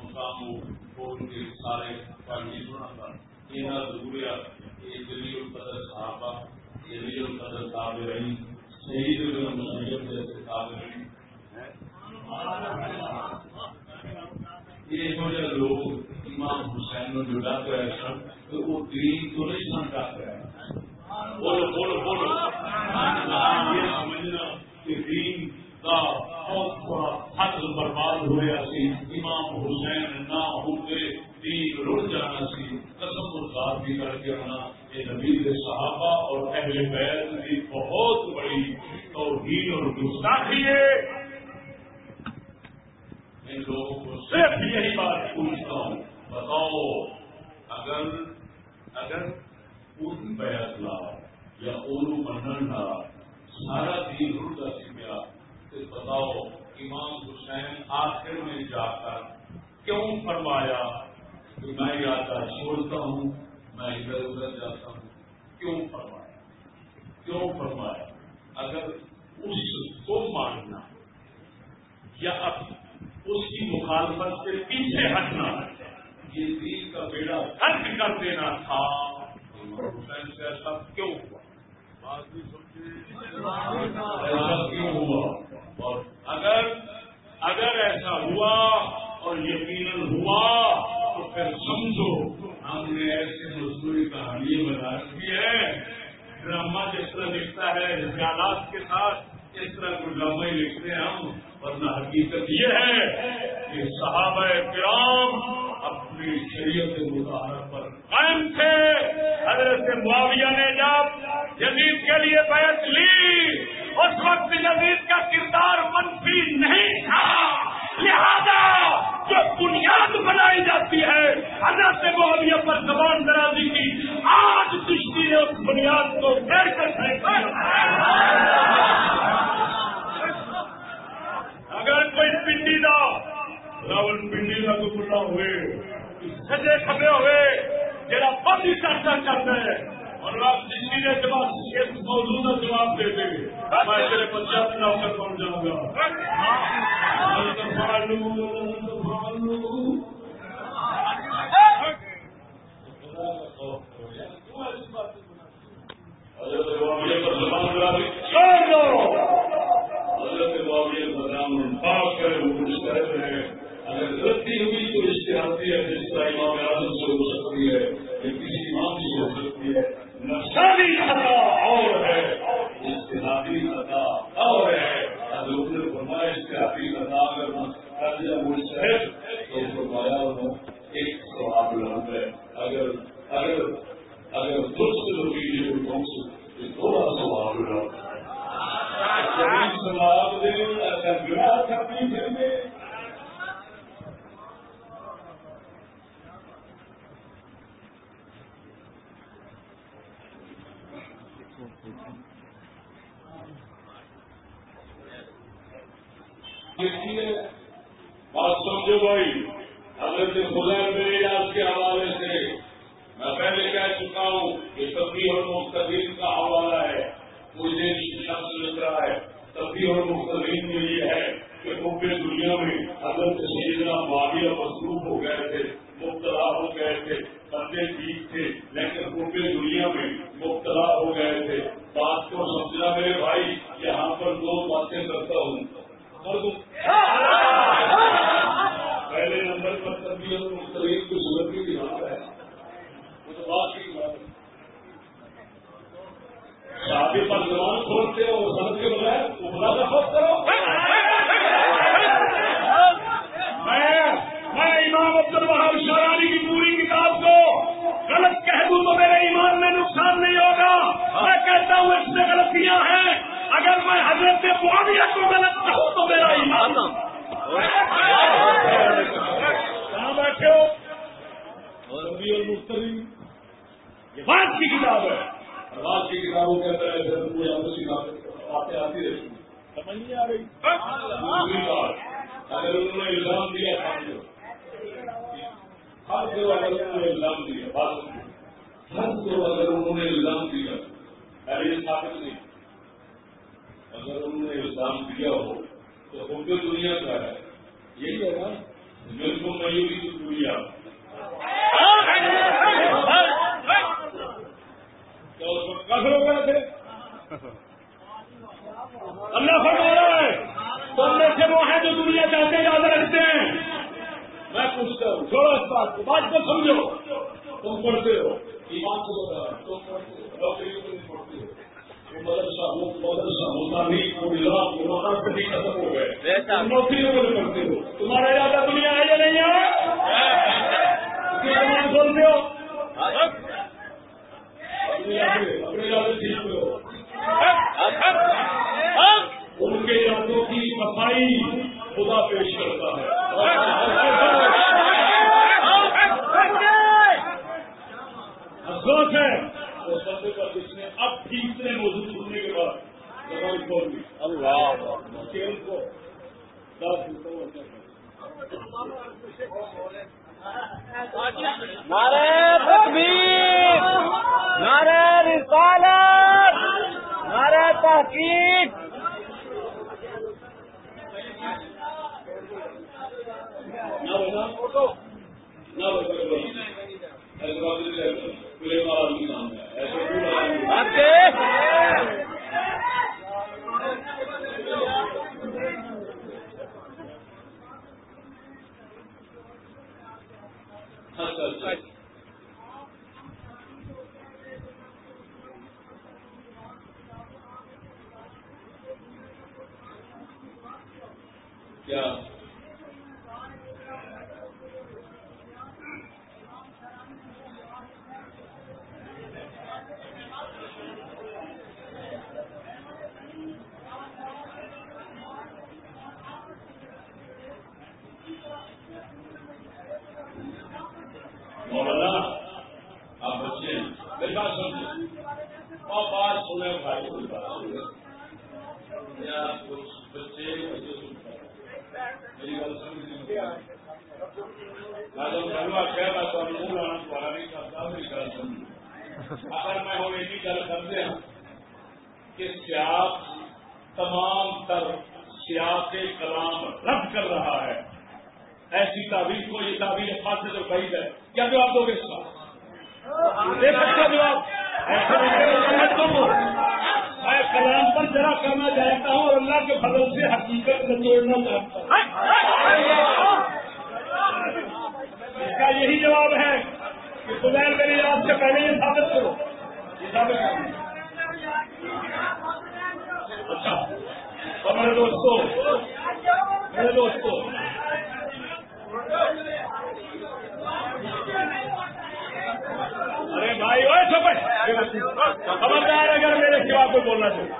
مقام بول کے سارے پڑھنے سنا تھا یہ نہ ضروریات یہ دلی القدر صحابہ یہ دلی القدر تابع رہی شہید مسلم جیسے تابع رہی یہ جو لوگ امام حسین میں جو ڈاک سن تو وہ دین تو نہیں سن ڈاک رہے بولو بولو بولو یہ سمجھنا کہ دین کا بہت بڑا برباد ہوا سی امام حسین نہ دین رڑ جانا سی قسم الزاد بھی کر کے آنا یہ نبی صحابہ اور اہل بیت کی بہت بڑی توہین اور گستاخی ہے ان لوگوں کو صرف یہی بات پوچھتا ہوں بتاؤ اگر اگر ان بیت یا اولو منڈن لا، سارا دین رڑتا سی گیا۔ تو بتاؤ، امام حسین آخر میں جا کر کیوں فرمایا کہ میں یادہ چھوڑتا ہوں، میں ادھر ادھر جاتا ہوں؟ کیوں فرمایا؟ کیوں فرمایا؟ اگر اس کو ماننا یا اب اس کی مخالفت سے پیچھے ہٹنا، یہ دین کا بیڑا خرچ کر دینا تھا۔ حسین سے ایسا کیوں ہوا بات بھی سمجھے ایسا کیوں ہوا اور اگر اگر ایسا ہوا اور یقیناً ہوا تو پھر سمجھو ہم نے ایسے مزدوری کہانی بنا رکھی ہے۔ ڈرامہ جس طرح لکھتا ہے، خیالات کے ساتھ اس طرح کو ڈرامہ ہی لکھتے ہیں ہم۔ ورنہ حقیقت یہ ہے کہ صحابہ کرام اپنی شریعت مظاہرہ پر ان سے حضرت معاویہ نے جب جدید کے لیے بیعت لی، اس وقت جدید کا کردار منفی نہیں تھا۔ لہذا جو بنیاد بنائی جاتی ہے، حضرت معاویہ پر زبان درازی کی، آج کشتی نے اس بنیاد کو دیر کر اگر کوئی پنڈی کا راول پنڈی کا گلا ہوئے سجے کھبے ہوئے جہاں پتی چرچا کرتا ہے اور آپ جتنی نے جواب اس موضوع کا جواب دے دیں گے میں تیرے پنجاب میں نوکر بن جاؤں گا نام پاس کرے وہ کچھ کہتے ہیں اگر غلطی ہوئی تو اس سے آتی ہے جس طرح امام اعظم سے ہو سکتی ہے، یا کسی امام سے ہو سکتی ہے۔ کہ سیاق تمام تر سیاق کلام رد کر رہا ہے۔ ایسی تعبیر کو یہ تعبیر خاص جو بعید ہے۔ کیا جواب دو گے اس کا؟ اچھا جواب۔ میں کلام پر ذرا کرنا چاہتا ہوں اور اللہ کے فضل سے حقیقت کو توڑنا چاہتا ہوں۔ اس کا یہی جواب ہے کہ خدیر میری آپ سے پہلے یہ ثابت کرو۔ یہ ثابت کرو۔ اچھا۔ تو میرے دوستوں میرے دوستوں ارے بھائی وہ خبردار اگر میرے سوا کو بولنا چاہیے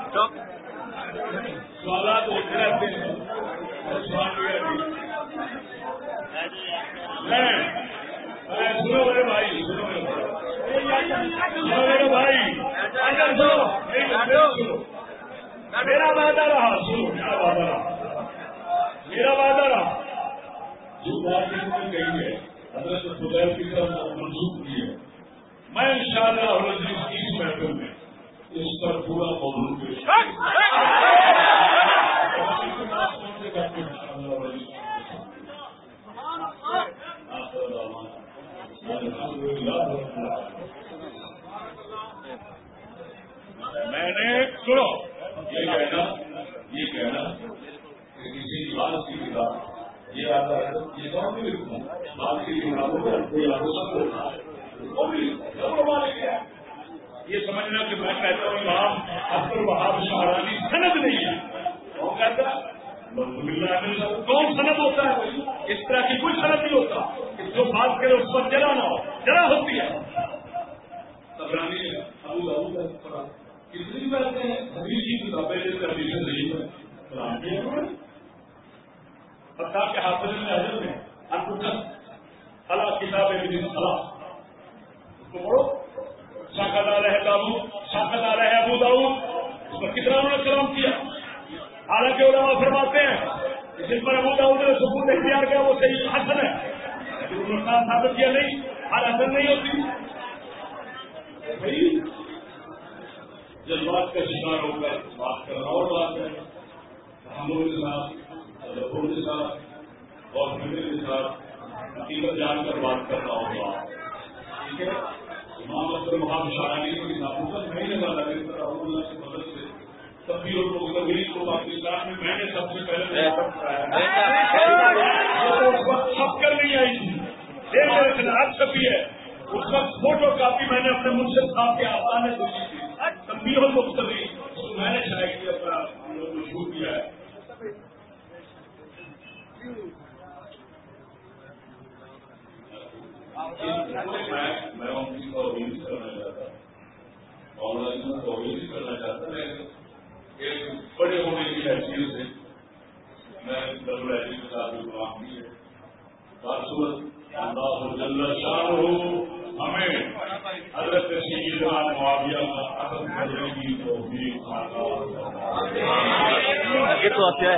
سوالات ہوتے رہتے ہیں۔ سوال سنو میرے بھائی، سنو میرے بھائی۔ میرے بھائی اگر سنو میرا وعدہ رہا سنو میرا وعدہ رہا میرا وعدہ رہا جو بات کہی ہے حضرت خدیر کی طرف منسوخ کی ہے میں ان شاء اللہ اس محفل میں اس پر پورا موضوع پیش میں نے سنو۔ یہ کہنا یہ کہنا کہ کسی بات کی کتاب، یہ آتا ہے، یہ کون بھی لکھوں بات کی کتابوں میں آپ کو سب ہے۔ یہ سمجھنا کہ میں کہتا ہوں امام اکبر بہاد شاہرانی سند نہیں ہے۔ کون کہتا کون سند ہوتا ہے؟ اس طرح کی کوئی سند نہیں ہوتا۔ جو بات کرے، اس پر جلا نہ ہو جلا ہوتی ہے۔ کتنی باتیں جی ہیں حدیث کی کتابیں جیسے حدیث نہیں ہے؟ پتا کے حافظ میں حضرت میں الکتب اللہ کتاب صلاح اس کو پڑھو۔ شاخا دار ہے داؤ شاخا دار ہے ابو داؤ اس پر کتنا انہوں نے کلام کیا؟ حالانکہ علماء فرماتے ہیں جس پر ابو داؤد نے سکون اختیار کیا، وہ صحیح حسن ہے۔ ثابت کیا نہیں ہر حسن نہیں ہوتی۔ جذبات کا شکار ہو کر بات کرنا اور بات ہے ہم لوگوں کے ساتھ ادبوں کے ساتھ اور میرے کے ساتھ حقیقت جان کر بات کرنا ہوگا ٹھیک ہے؟ امام اکبر محمد شاہانی کو کتابوں کا نہیں لگا لگے اللہ کی مدد سے سبھی لوگوں کا میری کو پاکستان میں میں نے سب سے پہلے سب کر نہیں آئی تھی۔ ایک اب چھپی ہے۔ اس وقت فوٹو کاپی میں نے اپنے منصف صاحب کے آسان سے دی تھی مختلف میں نے شاید کیا اپنا مشہور کیا ہے۔ میں ان کی توہین کرنا چاہتا اور جی توہین کرنا چاہتا میں ایک بڑے ہونے کی حیثیت سے میں ڈبل ایچ کے ساتھ بھی کام کی ہے۔ بات اللہ جل شاہ ہو ہمیں حضرت سیدنا معاویہ ختم کرنے کی توفیق عطا یہ تو ہے